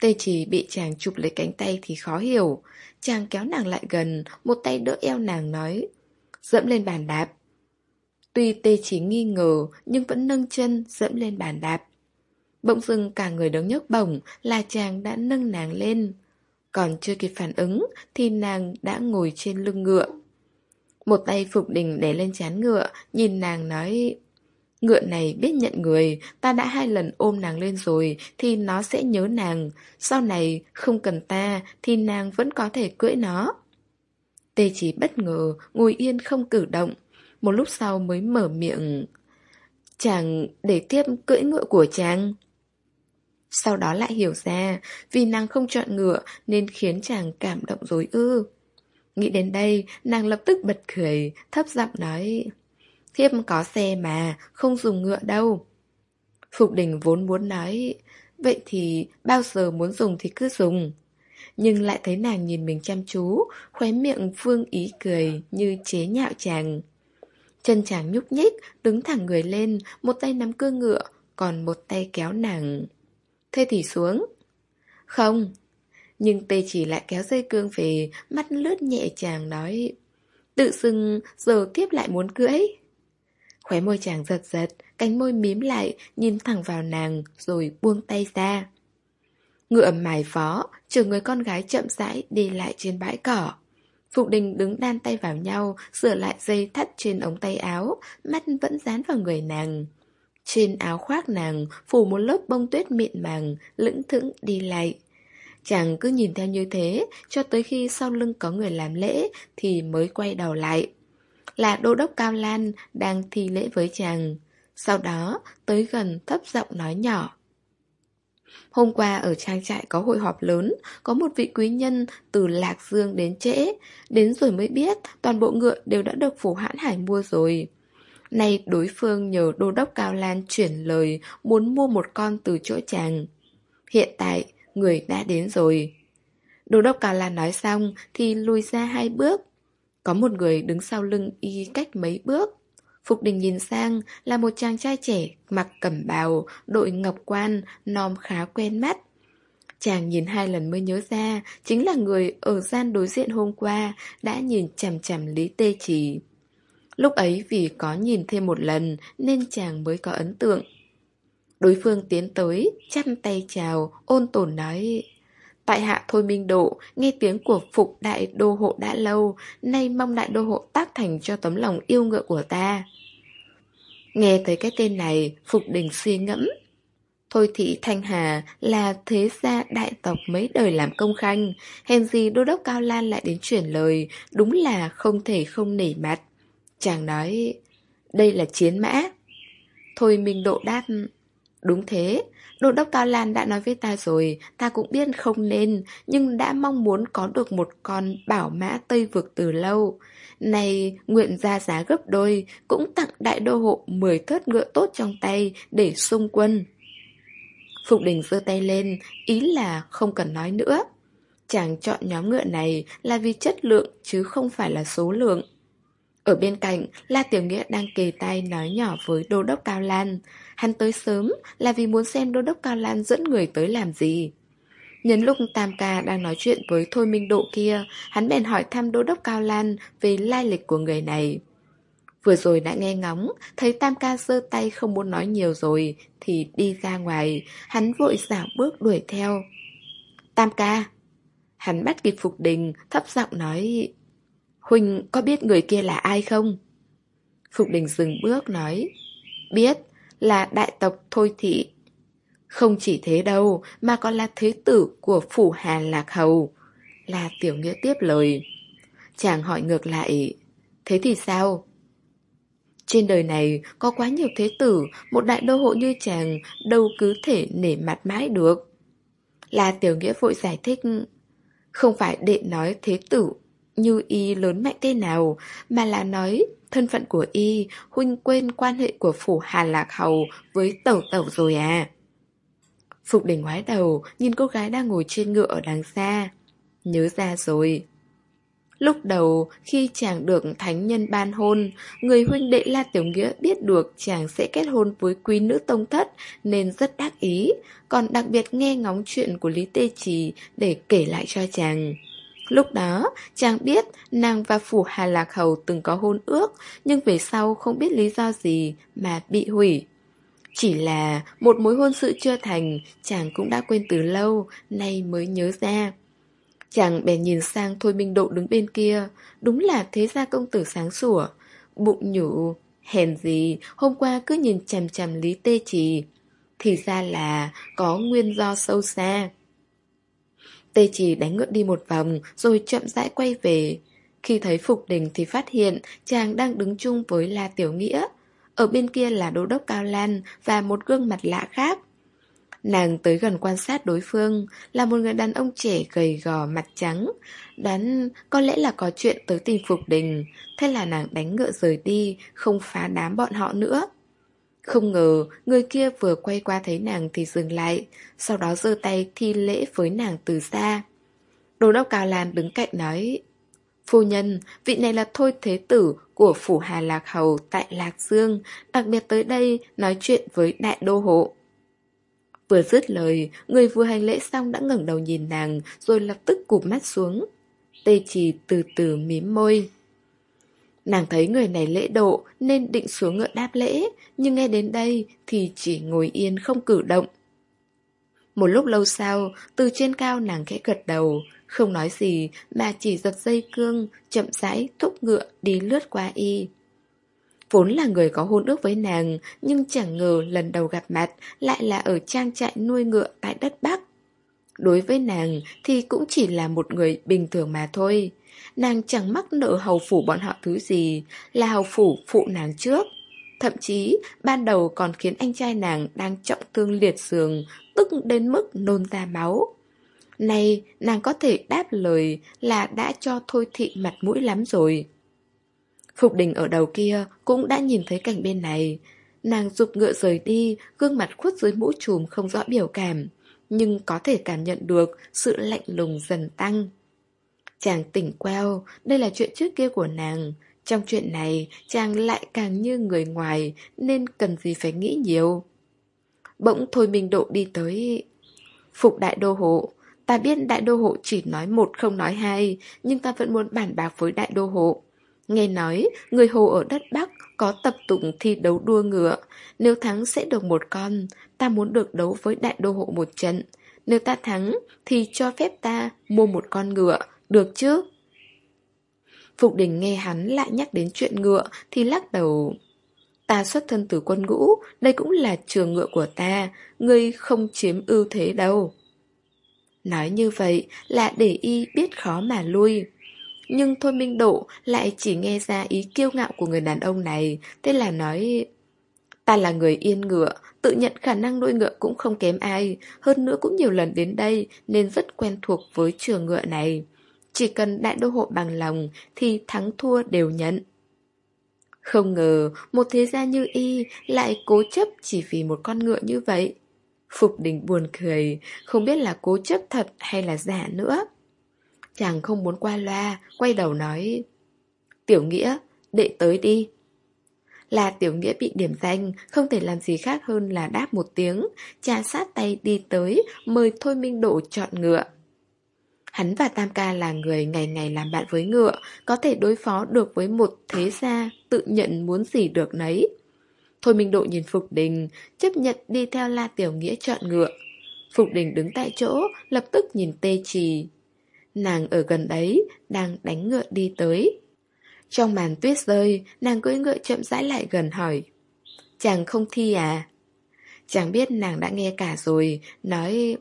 Tê chỉ bị chàng chụp lấy cánh tay thì khó hiểu. Chàng kéo nàng lại gần, một tay đỡ eo nàng nói. Dẫm lên bàn đạp. Tuy tê chỉ nghi ngờ, nhưng vẫn nâng chân dẫm lên bàn đạp. Bỗng dưng cả người đứng nhấc bổng là chàng đã nâng nàng lên. Còn chưa kịp phản ứng thì nàng đã ngồi trên lưng ngựa. Một tay Phục Đình để lên chán ngựa, nhìn nàng nói Ngựa này biết nhận người, ta đã hai lần ôm nàng lên rồi thì nó sẽ nhớ nàng. Sau này không cần ta thì nàng vẫn có thể cưỡi nó. Tê chỉ bất ngờ, ngồi yên không cử động. Một lúc sau mới mở miệng. Chàng để tiếp cưỡi ngựa của chàng. Sau đó lại hiểu ra, vì nàng không chọn ngựa nên khiến chàng cảm động dối ư. Nghĩ đến đây, nàng lập tức bật cười, thấp giọng nói. Thiếp có xe mà, không dùng ngựa đâu. Phục đình vốn muốn nói, vậy thì bao giờ muốn dùng thì cứ dùng. Nhưng lại thấy nàng nhìn mình chăm chú, khóe miệng phương ý cười như chế nhạo chàng. Chân chàng nhúc nhích, đứng thẳng người lên, một tay nắm cương ngựa, còn một tay kéo nàng. Thế thì xuống. Không. Nhưng tê chỉ lại kéo dây cương về, mắt lướt nhẹ chàng nói. Tự xưng giờ tiếp lại muốn cưỡi. Khóe môi chàng giật giật, cánh môi mím lại, nhìn thẳng vào nàng, rồi buông tay ra. Ngựa mài phó, chờ người con gái chậm rãi đi lại trên bãi cỏ. Phục đình đứng đan tay vào nhau, sửa lại dây thắt trên ống tay áo, mắt vẫn dán vào người nàng. Trên áo khoác nàng, phủ một lớp bông tuyết mịn màng, lững thững đi lại. Chàng cứ nhìn theo như thế, cho tới khi sau lưng có người làm lễ, thì mới quay đầu lại là đô đốc Cao Lan đang thi lễ với chàng. Sau đó, tới gần thấp giọng nói nhỏ. Hôm qua ở trang trại có hội họp lớn, có một vị quý nhân từ Lạc Dương đến trễ, đến rồi mới biết toàn bộ ngựa đều đã được phủ hãn hải mua rồi. Nay đối phương nhờ đô đốc Cao Lan chuyển lời muốn mua một con từ chỗ chàng. Hiện tại, người đã đến rồi. Đô đốc Cao Lan nói xong thì lùi ra hai bước, có một người đứng sau lưng y cách mấy bước. Phục đình nhìn sang là một chàng trai trẻ mặc cẩm bào, đội ngọc quan, nom khá quen mắt. Chàng nhìn hai lần mới nhớ ra chính là người ở gian đối diện hôm qua đã nhìn chằm chằm Lý Tê Chỉ. Lúc ấy vì có nhìn thêm một lần nên chàng mới có ấn tượng. Đối phương tiến tới, chăn tay chào, ôn tồn nói Tại hạ Thôi Minh Độ, nghe tiếng của Phục Đại Đô Hộ đã lâu, nay mong Đại Đô Hộ tác thành cho tấm lòng yêu ngựa của ta. Nghe thấy cái tên này, Phục Đình suy ngẫm. Thôi thị Thanh Hà là thế gia đại tộc mấy đời làm công khanh, hèn gì Đô Đốc Cao Lan lại đến chuyển lời, đúng là không thể không nể mặt. Chàng nói, đây là chiến mã. Thôi Minh Độ đáp, đúng thế, Đô đốc Cao Lan đã nói với ta rồi, ta cũng biết không nên, nhưng đã mong muốn có được một con bảo mã Tây Vực từ lâu. Này, nguyện ra giá gấp đôi, cũng tặng đại đô hộ 10 thớt ngựa tốt trong tay để xung quân. Phục đình giơ tay lên, ý là không cần nói nữa. Chàng chọn nhóm ngựa này là vì chất lượng chứ không phải là số lượng. Ở bên cạnh, La Tiểu Nghĩa đang kề tay nói nhỏ với Đô Đốc Cao Lan. Hắn tới sớm là vì muốn xem Đô Đốc Cao Lan dẫn người tới làm gì. Nhân lúc Tam Ca đang nói chuyện với Thôi Minh Độ kia, hắn bèn hỏi thăm Đô Đốc Cao Lan về lai lịch của người này. Vừa rồi đã nghe ngóng, thấy Tam Ca giơ tay không muốn nói nhiều rồi, thì đi ra ngoài, hắn vội dạo bước đuổi theo. Tam Ca! Hắn bắt kịp Phục Đình, thấp giọng nói... Huynh có biết người kia là ai không? Phục đình dừng bước nói Biết là đại tộc Thôi Thị Không chỉ thế đâu, mà còn là thế tử của phủ Hà Lạc Hầu. Là tiểu nghĩa tiếp lời. Chàng hỏi ngược lại, thế thì sao? Trên đời này có quá nhiều thế tử, một đại đô hộ như chàng đâu cứ thể nể mặt mãi được. Là tiểu nghĩa vội giải thích, không phải đệ nói thế tử như y lớn mạnh thế nào, mà là nói thân phận của y, huynh quên quan hệ của phủ Hà Lạc Hầu với tẩu tẩu rồi à. Phục đỉnh ngoái đầu, nhìn cô gái đang ngồi trên ngựa ở đằng xa. Nhớ ra rồi. Lúc đầu, khi chàng được thánh nhân ban hôn, người huynh đệ La Tiểu Nghĩa biết được chàng sẽ kết hôn với quý nữ tông thất nên rất đắc ý, còn đặc biệt nghe ngóng chuyện của Lý Tê Trì để kể lại cho chàng. Lúc đó, chàng biết nàng và Phủ Hà Lạc Hầu từng có hôn ước, nhưng về sau không biết lý do gì mà bị hủy. Chỉ là một mối hôn sự chưa thành, chàng cũng đã quên từ lâu, nay mới nhớ ra. Chàng bèn nhìn sang Thôi Minh Độ đứng bên kia, đúng là thế gia công tử sáng sủa. Bụng nhủ, hèn gì, hôm qua cứ nhìn chằm chằm Lý Tê Trì. Thì ra là có nguyên do sâu xa. Tê Chỉ đánh ngựa đi một vòng, rồi chậm rãi quay về. Khi thấy Phục Đình thì phát hiện chàng đang đứng chung với La Tiểu Nghĩa. Ở bên kia là đô đốc Cao Lan và một gương mặt lạ khác. Nàng tới gần quan sát đối phương, Là một người đàn ông trẻ gầy gò mặt trắng Đoán có lẽ là có chuyện tới tìm Phục Đình, Thế là nàng đánh ngựa rời đi, Không phá đám bọn họ nữa không ngờ người kia vừa quay qua thấy nàng thì dừng lại Sau đó giơ tay thi lễ với nàng từ xa Đồ đốc Cao Lan đứng cạnh nói Phu nhân, vị này là Thôi Thế Tử của Phủ Hà Lạc Hầu tại Lạc Dương Đặc biệt tới đây nói chuyện với đại đô hộ Vừa dứt lời, người vừa hành lễ xong đã ngẩng đầu nhìn nàng, rồi lập tức cụp mắt xuống. Tê chỉ từ từ mím môi. Nàng thấy người này lễ độ nên định xuống ngựa đáp lễ, nhưng nghe đến đây thì chỉ ngồi yên không cử động. Một lúc lâu sau, từ trên cao nàng khẽ gật đầu, không nói gì mà chỉ giật dây cương, chậm rãi thúc ngựa đi lướt qua y. Vốn là người có hôn ước với nàng, nhưng chẳng ngờ lần đầu gặp mặt lại là ở trang trại nuôi ngựa tại đất Bắc. Đối với nàng thì cũng chỉ là một người bình thường mà thôi. Nàng chẳng mắc nợ hầu phủ bọn họ thứ gì, là hầu phủ phụ nàng trước. Thậm chí, ban đầu còn khiến anh trai nàng đang trọng thương liệt giường, tức đến mức nôn ra máu. Nay, nàng có thể đáp lời là đã cho Thôi Thị mặt mũi lắm rồi. Phục đình ở đầu kia cũng đã nhìn thấy cảnh bên này. Nàng dục ngựa rời đi, gương mặt khuất dưới mũ trùm không rõ biểu cảm, nhưng có thể cảm nhận được sự lạnh lùng dần tăng. Chàng tỉnh queo, đây là chuyện trước kia của nàng. Trong chuyện này, chàng lại càng như người ngoài, nên cần gì phải nghĩ nhiều. Bỗng Thôi Minh Độ đi tới... Phục đại đô hộ, ta biết đại đô hộ chỉ nói một không nói hai, nhưng ta vẫn muốn bàn bạc với đại đô hộ. Nghe nói, người Hồ ở đất Bắc có tập tụng thi đấu đua ngựa. Nếu thắng sẽ được một con, ta muốn được đấu với đại đô hộ một trận. Nếu ta thắng, thì cho phép ta mua một con ngựa, được chứ? Phục đình nghe hắn lại nhắc đến chuyện ngựa thì lắc đầu. Ta xuất thân từ quân ngũ, đây cũng là trường ngựa của ta, ngươi không chiếm ưu thế đâu. Nói như vậy là để y biết khó mà lui. Nhưng Thôi Minh Độ lại chỉ nghe ra ý kiêu ngạo của người đàn ông này, thế là nói... Ta là người yên ngựa, tự nhận khả năng nuôi ngựa cũng không kém ai, hơn nữa cũng nhiều lần đến đây nên rất quen thuộc với trường ngựa này. Chỉ cần đại đô hộ bằng lòng thì thắng thua đều nhận. Không ngờ một thế gia như y lại cố chấp chỉ vì một con ngựa như vậy. Phục đình buồn cười, không biết là cố chấp thật hay là giả nữa. Chàng không muốn qua loa, quay đầu nói Tiểu Nghĩa, đệ tới đi Là Tiểu Nghĩa bị điểm danh, không thể làm gì khác hơn là đáp một tiếng Cha sát tay đi tới, mời Thôi Minh Độ chọn ngựa Hắn và Tam Ca là người ngày ngày làm bạn với ngựa, có thể đối phó được với một thế gia, tự nhận muốn gì được nấy. Thôi Minh Độ nhìn Phục Đình, chấp nhận đi theo La Tiểu Nghĩa chọn ngựa. Phục Đình đứng tại chỗ, lập tức nhìn Tê Trì, Nàng ở gần đấy, đang đánh ngựa đi tới. Trong màn tuyết rơi, nàng cưỡi ngựa chậm rãi lại gần hỏi. Chàng không thi à? Chàng biết nàng đã nghe cả rồi, nói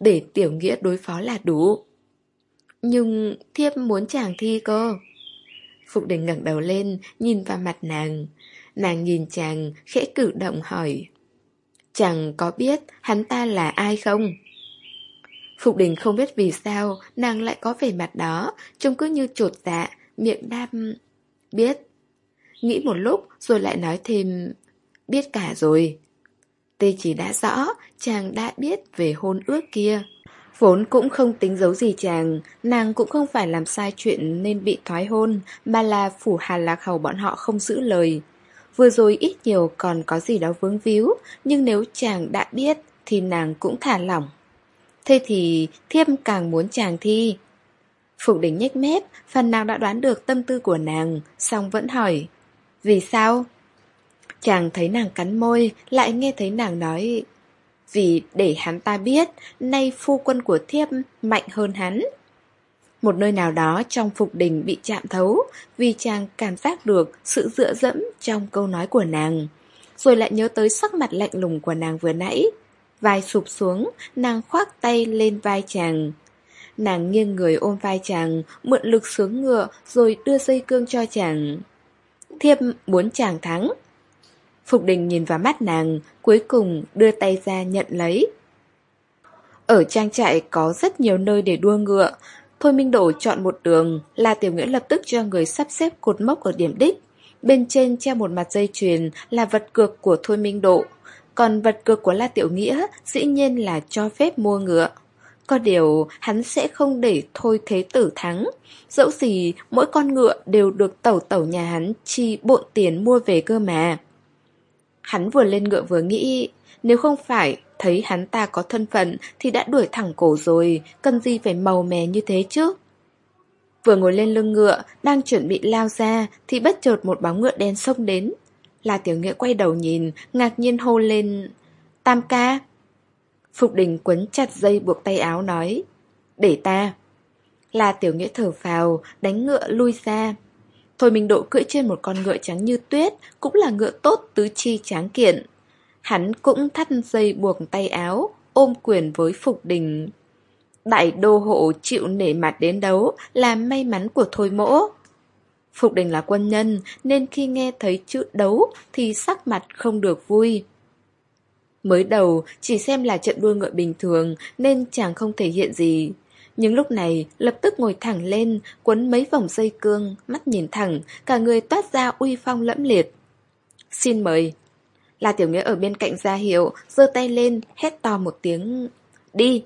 để tiểu nghĩa đối phó là đủ. Nhưng thiếp muốn chàng thi cơ. Phục đình ngẩng đầu lên, nhìn vào mặt nàng. Nàng nhìn chàng, khẽ cử động hỏi. Chàng có biết hắn ta là ai không? Phục đình không biết vì sao nàng lại có vẻ mặt đó, trông cứ như trột dạ, miệng đam... Biết. Nghĩ một lúc rồi lại nói thêm... Biết cả rồi. Tê chỉ đã rõ, chàng đã biết về hôn ước kia. Vốn cũng không tính giấu gì chàng, nàng cũng không phải làm sai chuyện nên bị thoái hôn, mà là phủ hà lạc hầu bọn họ không giữ lời. Vừa rồi ít nhiều còn có gì đó vướng víu, nhưng nếu chàng đã biết thì nàng cũng thả lỏng. Thế thì thiếp càng muốn chàng thi. Phục đỉnh nhếch mép, phần nào đã đoán được tâm tư của nàng, song vẫn hỏi. Vì sao? Chàng thấy nàng cắn môi, lại nghe thấy nàng nói vì để hắn ta biết, nay phu quân của thiếp mạnh hơn hắn. Một nơi nào đó trong phục đình bị chạm thấu Vì chàng cảm giác được sự dựa dẫm trong câu nói của nàng. Rồi lại nhớ tới sắc mặt lạnh lùng của nàng vừa nãy. Vai sụp xuống, nàng khoác tay lên vai chàng. Nàng nghiêng người ôm vai chàng, mượn lực xuống ngựa rồi đưa dây cương cho chàng. Thiếp muốn chàng thắng. Phục đình nhìn vào mắt nàng, cuối cùng đưa tay ra nhận lấy. Ở trang trại có rất nhiều nơi để đua ngựa. Thôi Minh Độ chọn một đường, La Tiểu Nghĩa lập tức cho người sắp xếp cột mốc ở điểm đích. Bên trên treo một mặt dây chuyền là vật cược của Thôi Minh Độ. Còn vật cược của La Tiểu Nghĩa dĩ nhiên là cho phép mua ngựa. Có điều hắn sẽ không để Thôi Thế Tử thắng. Dẫu gì mỗi con ngựa đều được tẩu tẩu nhà hắn chi bộn tiền mua về cơ mà. Hắn vừa lên ngựa vừa nghĩ, nếu không phải thấy hắn ta có thân phận thì đã đuổi thẳng cổ rồi, cần gì phải màu mè như thế chứ? Vừa ngồi lên lưng ngựa, đang chuẩn bị lao ra thì bất chợt một bóng ngựa đen xông đến. Là tiểu nghĩa quay đầu nhìn, ngạc nhiên hô lên Tam ca Phục đình quấn chặt dây buộc tay áo nói Để ta Là tiểu nghĩa thở phào, đánh ngựa lui ra Thôi Minh Độ cưỡi trên một con ngựa trắng như tuyết, cũng là ngựa tốt tứ chi tráng kiện. Hắn cũng thắt dây buộc tay áo, ôm quyền với Phục Đình. Đại đô hộ chịu nể mặt đến đấu là may mắn của Thôi Mỗ. Phục Đình là quân nhân nên khi nghe thấy chữ đấu thì sắc mặt không được vui. Mới đầu chỉ xem là trận đua ngựa bình thường nên chàng không thể hiện gì. Nhưng lúc này lập tức ngồi thẳng lên, quấn mấy vòng dây cương, mắt nhìn thẳng, cả người toát ra uy phong lẫm liệt. Xin mời. La Tiểu Nghĩa ở bên cạnh ra hiệu, giơ tay lên, hét to một tiếng. Đi.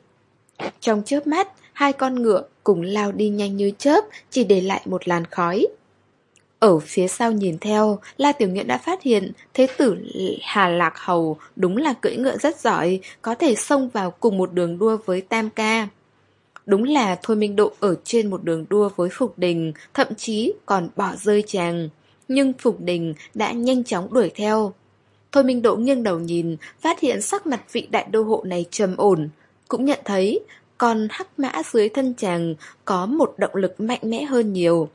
Trong chớp mắt, hai con ngựa cùng lao đi nhanh như chớp, chỉ để lại một làn khói. Ở phía sau nhìn theo, La Tiểu Nghĩa đã phát hiện Thế tử Hà Lạc Hầu đúng là cưỡi ngựa rất giỏi, có thể xông vào cùng một đường đua với Tam Ca. Đúng là Thôi Minh Độ ở trên một đường đua với Phục Đình, thậm chí còn bỏ rơi chàng. Nhưng Phục Đình đã nhanh chóng đuổi theo. Thôi Minh Độ nghiêng đầu nhìn, phát hiện sắc mặt vị đại đô hộ này trầm ổn. Cũng nhận thấy, con hắc mã dưới thân chàng có một động lực mạnh mẽ hơn nhiều.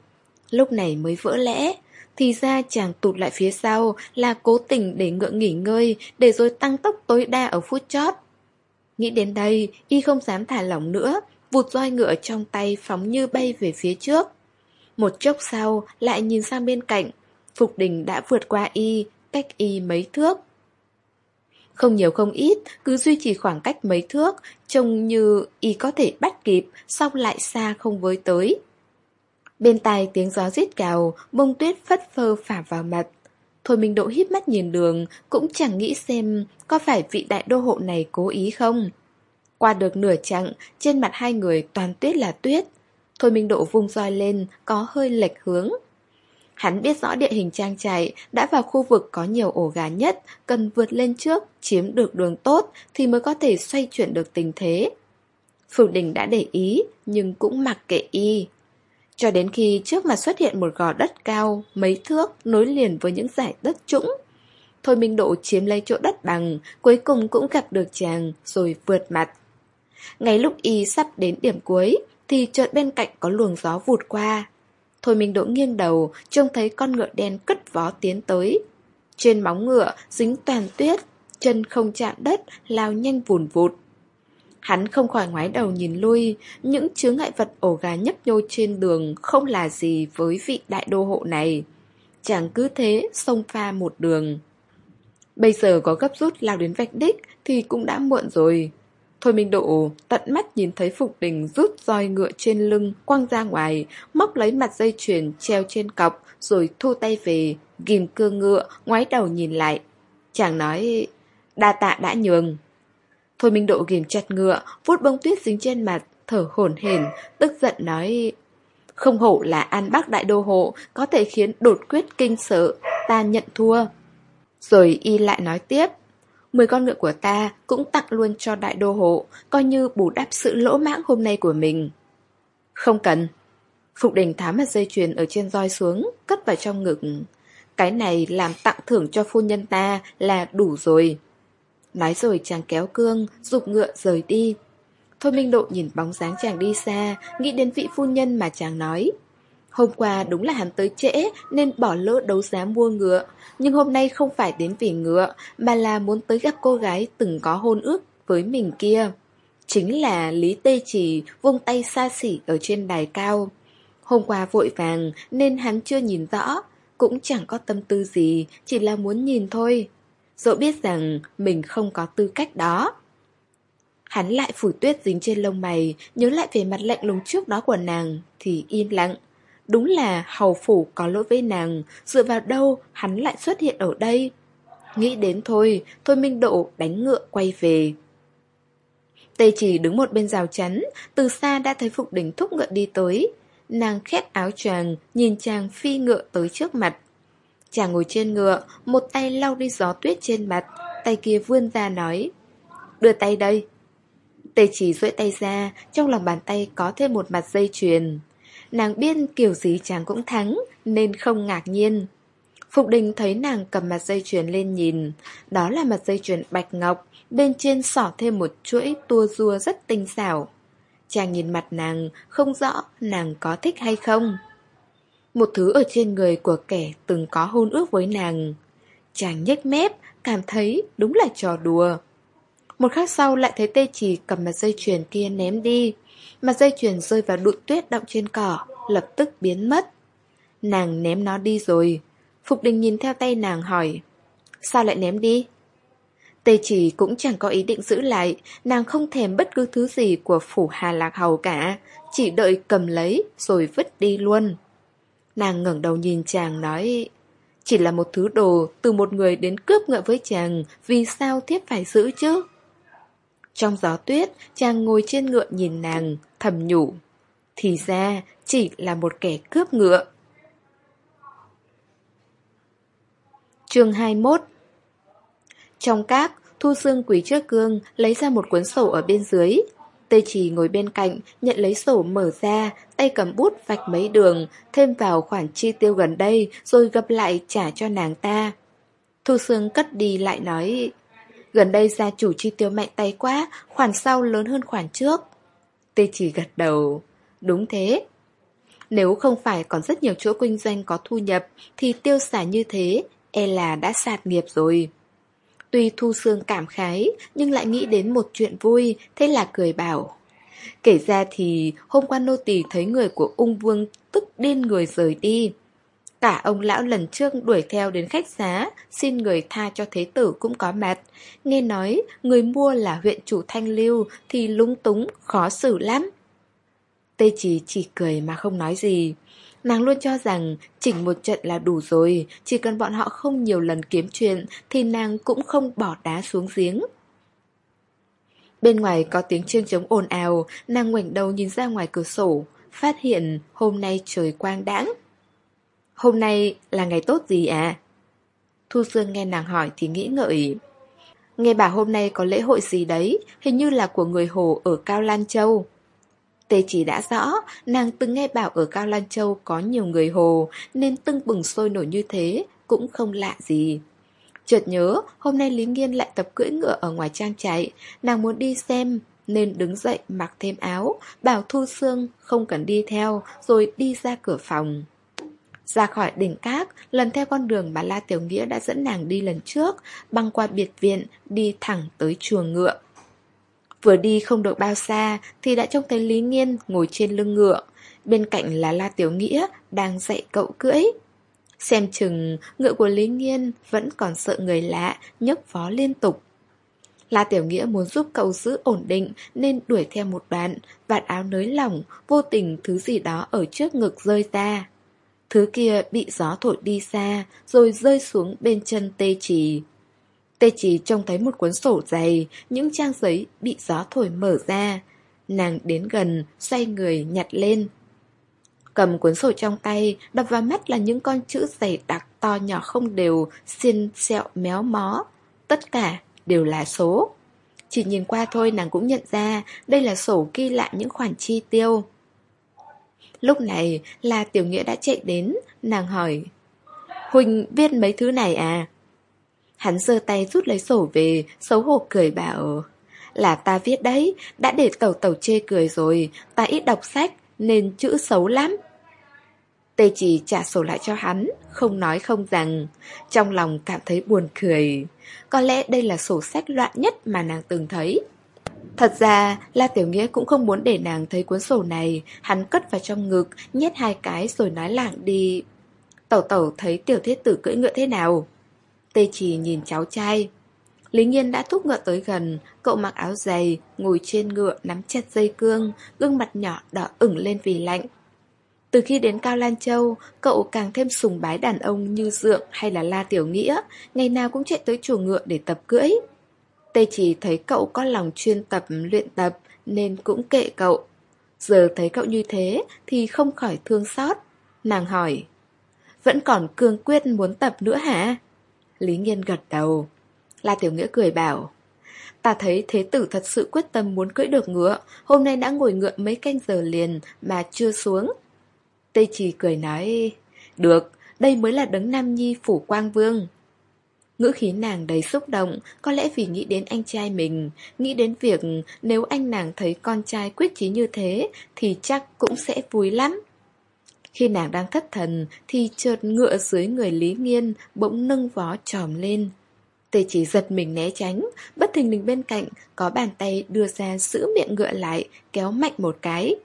Lúc này mới vỡ lẽ, thì ra chàng tụt lại phía sau là cố tình để ngựa nghỉ ngơi, để rồi tăng tốc tối đa ở phút chót. Nghĩ đến đây, y không dám thả lỏng nữa, vụt roi ngựa trong tay phóng như bay về phía trước. Một chốc sau, lại nhìn sang bên cạnh, Phục Đình đã vượt qua y, cách y mấy thước. Không nhiều không ít, cứ duy trì khoảng cách mấy thước, trông như y có thể bắt kịp, xong lại xa không với tới. Bên tai tiếng gió rít cào, bông tuyết phất phơ phả vào mặt. Thôi Minh Độ hít mắt nhìn đường, cũng chẳng nghĩ xem có phải vị đại đô hộ này cố ý không. Qua được nửa chặng, trên mặt hai người toàn tuyết là tuyết. Thôi Minh Độ vung roi lên, có hơi lệch hướng. Hắn biết rõ địa hình trang trại, đã vào khu vực có nhiều ổ gà nhất, cần vượt lên trước, chiếm được đường tốt thì mới có thể xoay chuyển được tình thế. Phượng đình đã để ý, nhưng cũng mặc kệ y. Cho đến khi trước mặt xuất hiện một gò đất cao, mấy thước, nối liền với những giải đất trũng. Thôi Minh Độ chiếm lấy chỗ đất bằng, cuối cùng cũng gặp được chàng, rồi vượt mặt. Ngay lúc y sắp đến điểm cuối Thì chợt bên cạnh có luồng gió vụt qua Thôi Minh Đỗ nghiêng đầu Trông thấy con ngựa đen cất vó tiến tới Trên móng ngựa dính toàn tuyết chân không chạm đất, lao nhanh vùn vụt. Hắn không khỏi ngoái đầu nhìn lui, những chướng ngại vật ổ gà nhấp nhô trên đường không là gì với vị đại đô hộ này. Chẳng cứ thế, xông pha một đường. Bây giờ có gấp rút lao đến vạch đích thì cũng đã muộn rồi. Thôi Minh Độ tận mắt nhìn thấy Phục Đình rút roi ngựa trên lưng quăng ra ngoài, móc lấy mặt dây chuyền treo trên cọc rồi thu tay về, ghim cương ngựa, ngoái đầu nhìn lại. Chàng nói, đa tạ đã nhường. Thôi Minh Độ ghim chặt ngựa, vuốt bông tuyết dính trên mặt, thở hổn hển, tức giận nói, không hổ là An Bắc Đại Đô Hộ, có thể khiến đột quyết kinh sợ, ta nhận thua. Rồi y lại nói tiếp, Mười con ngựa của ta cũng tặng luôn cho đại đô hộ, coi như bù đắp sự lỗ mãng hôm nay của mình. Không cần. Phục đình tháo mặt dây chuyền ở trên roi xuống, cất vào trong ngực. Cái này làm tặng thưởng cho phu nhân ta là đủ rồi. Nói rồi chàng kéo cương, dục ngựa rời đi. Thôi Minh Độ nhìn bóng dáng chàng đi xa, nghĩ đến vị phu nhân mà chàng nói. Hôm qua đúng là hắn tới trễ nên bỏ lỡ đấu giá mua ngựa, nhưng hôm nay không phải đến vì ngựa mà là muốn tới gặp cô gái từng có hôn ước với mình kia. Chính là Lý Tê Chỉ vung tay xa xỉ ở trên đài cao. Hôm qua vội vàng nên hắn chưa nhìn rõ, cũng chẳng có tâm tư gì, chỉ là muốn nhìn thôi. Dẫu biết rằng mình không có tư cách đó. Hắn lại phủi tuyết dính trên lông mày, nhớ lại về mặt lạnh lùng trước đó của nàng, thì im lặng. Đúng là hầu phủ có lỗi với nàng, dựa vào đâu hắn lại xuất hiện ở đây. Nghĩ đến thôi, thôi Minh Độ đánh ngựa quay về. Tê chỉ đứng một bên rào chắn, từ xa đã thấy Phục Đình thúc ngựa đi tới. Nàng khét áo choàng, nhìn chàng phi ngựa tới trước mặt. Chàng ngồi trên ngựa, một tay lau đi gió tuyết trên mặt, tay kia vươn ra nói. Đưa tay đây. Tê chỉ duỗi tay ra, trong lòng bàn tay có thêm một mặt dây chuyền. Nàng biết kiểu gì chàng cũng thắng, Nên không ngạc nhiên. Phục đình thấy nàng cầm mặt dây chuyền lên nhìn. Đó là mặt dây chuyền bạch ngọc, Bên trên sỏ thêm một chuỗi tua rua rất tinh xảo. Chàng nhìn mặt nàng, Không rõ nàng có thích hay không. Một thứ ở trên người của kẻ từng có hôn ước với nàng. Chàng nhếch mép, Cảm thấy đúng là trò đùa. Một khắc sau lại thấy tê chỉ cầm mặt dây chuyền kia ném đi. Mặt dây chuyền rơi vào đụn tuyết động trên cỏ, Lập tức biến mất Nàng ném nó đi rồi Phục đình nhìn theo tay nàng hỏi, Sao lại ném đi? Tê chỉ cũng chẳng có ý định giữ lại, Nàng không thèm bất cứ thứ gì của phủ Hà Lạc Hầu cả, Chỉ đợi cầm lấy rồi vứt đi luôn Nàng ngẩng đầu nhìn chàng nói, Chỉ là một thứ đồ từ một người đến cướp ngựa với chàng, Vì sao thiết phải giữ chứ? Trong gió tuyết, chàng ngồi trên ngựa nhìn nàng, thầm nhủ. Thì ra, chỉ là một kẻ cướp ngựa. chương 21 Trong các, Thu Sương quỳ trước gương, lấy ra một cuốn sổ ở bên dưới. Tê Chỉ ngồi bên cạnh, nhận lấy sổ mở ra, tay cầm bút vạch mấy đường, thêm vào khoản chi tiêu gần đây, rồi gập lại trả cho nàng ta. Thu Sương cất đi lại nói, Gần đây gia chủ chi tiêu mạnh tay quá, khoản sau lớn hơn khoản trước. Tê chỉ gật đầu. Đúng thế. Nếu không phải còn rất nhiều chỗ kinh doanh có thu nhập, thì tiêu xả như thế, e là đã sạt nghiệp rồi. Tuy Thu Sương cảm khái, nhưng lại nghĩ đến một chuyện vui, thế là cười bảo. Kể ra thì hôm qua nô tỳ thấy người của ung vương tức điên người rời đi. Cả ông lão lần trước đuổi theo đến khách xá, xin người tha cho thế tử cũng có mặt. Nghe nói, người mua là huyện chủ Thanh Lưu thì lung túng, khó xử lắm. Tê chỉ chỉ cười mà không nói gì. Nàng luôn cho rằng chỉnh một trận là đủ rồi, chỉ cần bọn họ không nhiều lần kiếm chuyện thì nàng cũng không bỏ đá xuống giếng. Bên ngoài có tiếng chiêng trống ồn ào, nàng ngoảnh đầu nhìn ra ngoài cửa sổ, phát hiện hôm nay trời quang đãng. Hôm nay là ngày tốt gì à? Thu Sương nghe nàng hỏi thì nghĩ ngợi. Nghe bảo hôm nay có lễ hội gì đấy, hình như là của người Hồ ở Cao Lan Châu. Tê chỉ đã rõ, nàng từng nghe bảo ở Cao Lan Châu có nhiều người Hồ, nên tưng bừng sôi nổi như thế, cũng không lạ gì. Chợt nhớ, hôm nay Lý Nghiên lại tập cưỡi ngựa ở ngoài trang trại, nàng muốn đi xem, nên đứng dậy mặc thêm áo, bảo Thu Sương không cần đi theo, rồi đi ra cửa phòng. Ra khỏi đỉnh cát, lần theo con đường mà La Tiểu Nghĩa đã dẫn nàng đi lần trước, băng qua biệt viện, đi thẳng tới chuồng ngựa. Vừa đi không được bao xa thì đã trông thấy Lý Nghiên ngồi trên lưng ngựa. Bên cạnh là La Tiểu Nghĩa đang dạy cậu cưỡi. Xem chừng ngựa của Lý Nghiên vẫn còn sợ người lạ, nhấc vó liên tục. La Tiểu Nghĩa muốn giúp cậu giữ ổn định nên đuổi theo một đoạn, vạt áo nới lỏng, vô tình thứ gì đó ở trước ngực rơi ra. Thứ kia bị gió thổi đi xa, rồi rơi xuống bên chân tê trì. Tê trì trông thấy một cuốn sổ dày, những trang giấy bị gió thổi mở ra. Nàng đến gần, xoay người nhặt lên. Cầm cuốn sổ trong tay, đập vào mắt là những con chữ dày đặc to nhỏ không đều, xiên sẹo méo mó. Tất cả đều là số. Chỉ nhìn qua thôi nàng cũng nhận ra đây là sổ ghi lại những khoản chi tiêu. Lúc này là Tiểu Nghĩa đã chạy đến, nàng hỏi Huỳnh viết mấy thứ này à? Hắn giơ tay rút lấy sổ về, xấu hổ cười bảo Là ta viết đấy, đã để tẩu tẩu chê cười rồi, ta ít đọc sách nên chữ xấu lắm. Tê chỉ trả sổ lại cho hắn, không nói không rằng, trong lòng cảm thấy buồn cười. Có lẽ đây là sổ sách loạn nhất mà nàng từng thấy. Thật ra, La Tiểu Nghĩa cũng không muốn để nàng thấy cuốn sổ này, hắn cất vào trong ngực, nhét hai cái rồi nói lảng đi. Tẩu tẩu thấy tiểu thiết tử cưỡi ngựa thế nào? Tê chỉ nhìn cháu trai. Lý Nhiên đã thúc ngựa tới gần, cậu mặc áo dày, ngồi trên ngựa nắm chặt dây cương, gương mặt nhỏ đỏ ửng lên vì lạnh. Từ khi đến Cao Lan Châu, cậu càng thêm sùng bái đàn ông như Dượng hay là La Tiểu Nghĩa, ngày nào cũng chạy tới chùa ngựa để tập cưỡi. Tê chỉ thấy cậu có lòng chuyên tập luyện tập nên cũng kệ cậu. Giờ thấy cậu như thế thì không khỏi thương xót. Nàng hỏi, vẫn còn cương quyết muốn tập nữa hả? Lý Nghiên gật đầu. La Tiểu Nghĩa cười bảo, ta thấy thế tử thật sự quyết tâm muốn cưỡi được ngựa, hôm nay đã ngồi ngựa mấy canh giờ liền mà chưa xuống. Tây Trì cười nói, được, đây mới là đấng Nam Nhi phủ quang vương. Ngữ khí nàng đầy xúc động, có lẽ vì nghĩ đến anh trai mình, nghĩ đến việc nếu anh nàng thấy con trai quyết chí như thế thì chắc cũng sẽ vui lắm. Khi nàng đang thất thần thì chợt ngựa dưới người Lý Nghiên bỗng nâng vó tròm lên. Tề chỉ giật mình né tránh, bất thình lình bên cạnh có bàn tay đưa ra giữ miệng ngựa lại, kéo mạnh một cái.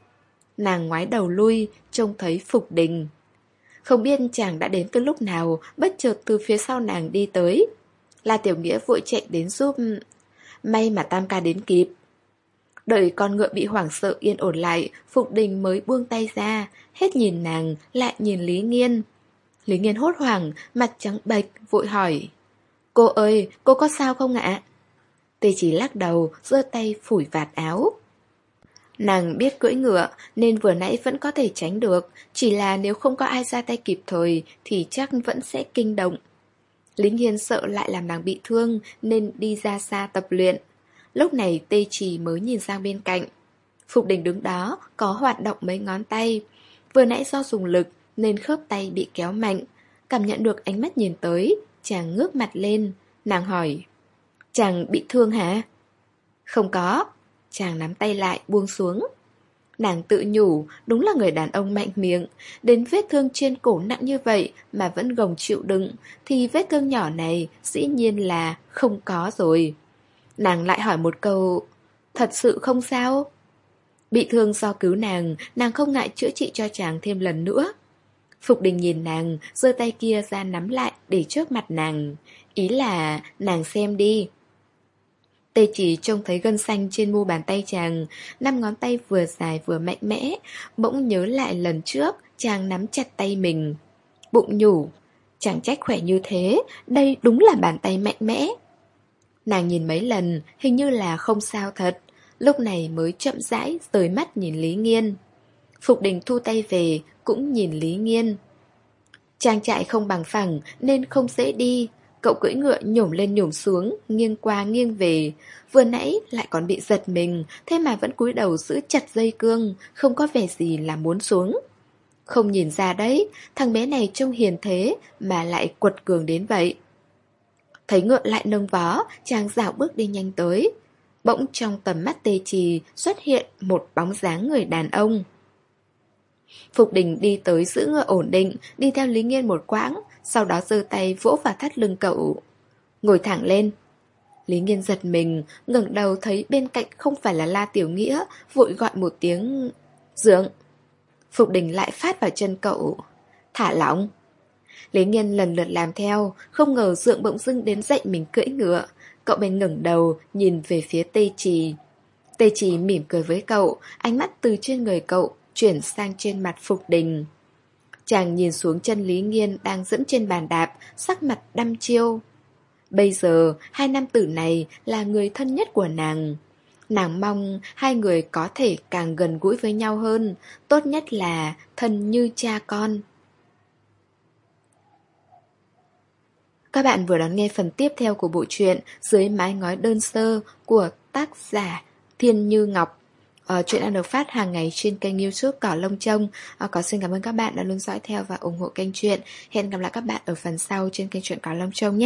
Nàng ngoái đầu lui, trông thấy Phục Đình. Không biết chàng đã đến từ lúc nào, bất chợt từ phía sau nàng đi tới. La Tiểu Nghĩa vội chạy đến giúp. May mà Tam ca đến kịp. Đợi con ngựa bị hoảng sợ yên ổn lại, Phục Đình mới buông tay ra, hết nhìn nàng, lại nhìn Lý Nghiên. Lý Nghiên hốt hoảng, mặt trắng bệch, vội hỏi. Cô ơi, cô có sao không ạ? Tê chỉ lắc đầu, giơ tay phủi vạt áo. Nàng biết cưỡi ngựa nên vừa nãy vẫn có thể tránh được, chỉ là nếu không có ai ra tay kịp thời thì chắc vẫn sẽ kinh động. Lính Hiên sợ lại làm nàng bị thương nên đi ra xa tập luyện. Lúc này Tê Trì mới nhìn sang bên cạnh. Phục đình đứng đó, có hoạt động mấy ngón tay. Vừa nãy do dùng lực nên khớp tay bị kéo mạnh. Cảm nhận được ánh mắt nhìn tới, chàng ngước mặt lên. Nàng hỏi, chàng bị thương hả? Không có, Chàng nắm tay lại, buông xuống. Nàng tự nhủ, Đúng là người đàn ông mạnh miệng. Đến vết thương trên cổ nặng như vậy Mà vẫn gồng chịu đựng, Thì vết thương nhỏ này dĩ nhiên là không có rồi. Nàng lại hỏi một câu, Thật sự không sao? Bị thương do cứu nàng Nàng không ngại chữa trị cho chàng thêm lần nữa. Phục đình nhìn nàng, giơ tay kia ra nắm lại để trước mặt nàng. Ý là, nàng xem đi. Tê chỉ trông thấy gân xanh trên mu bàn tay chàng, năm ngón tay vừa dài vừa mạnh mẽ, bỗng nhớ lại lần trước chàng nắm chặt tay mình. Bụng nhủ, chàng trách khỏe như thế, đây đúng là bàn tay mạnh mẽ. Nàng nhìn mấy lần, hình như là không sao thật, lúc này mới chậm rãi rời mắt nhìn Lý Nghiên. Phục đình thu tay về, cũng nhìn Lý Nghiên. Trang trại không bằng phẳng nên không dễ đi, Cậu cưỡi ngựa nhổm lên nhổm xuống, nghiêng qua nghiêng về. Vừa nãy lại còn bị giật mình, thế mà vẫn cúi đầu giữ chặt dây cương, không có vẻ gì là muốn xuống. Không nhìn ra đấy, thằng bé này trông hiền thế mà lại quật cường đến vậy. Thấy ngựa lại nâng vó, chàng dạo bước đi nhanh tới. Bỗng trong tầm mắt tê trì xuất hiện một bóng dáng người đàn ông. Phục đình đi tới giữ ngựa ổn định, đi theo Lý Nghiên một quãng, sau đó giơ tay vỗ vào thắt lưng cậu. Ngồi thẳng lên. Lý Nghiên giật mình, ngẩng đầu thấy bên cạnh không phải là La Tiểu Nghĩa, vội gọi một tiếng Dượng. Phục đình lại phát vào chân cậu. Thả lỏng. Lý Nghiên lần lượt làm theo, không ngờ Dượng bỗng dưng đến dậy mình cưỡi ngựa. Cậu bên ngẩng đầu, nhìn về phía Tây Trì. Tây Trì mỉm cười với cậu, ánh mắt từ trên người cậu chuyển sang trên mặt Phục Đình. Chàng nhìn xuống chân Lý Nghiên đang dẫm trên bàn đạp, sắc mặt đăm chiêu. Bây giờ, hai nam tử này là người thân nhất của nàng. Nàng mong hai người có thể càng gần gũi với nhau hơn, tốt nhất là thân như cha con. Các bạn vừa đón nghe phần tiếp theo của bộ truyện Dưới mái ngói đơn sơ của tác giả Thiên Như Ngọc. Uh, chuyện đang được phát hàng ngày trên kênh youtube Cỏ Lông Trông. Ờ, uh, Có xin cảm ơn các bạn đã luôn dõi theo và ủng hộ kênh truyện Hẹn gặp lại các bạn ở phần sau trên kênh truyện Cỏ Lông Trông nhé.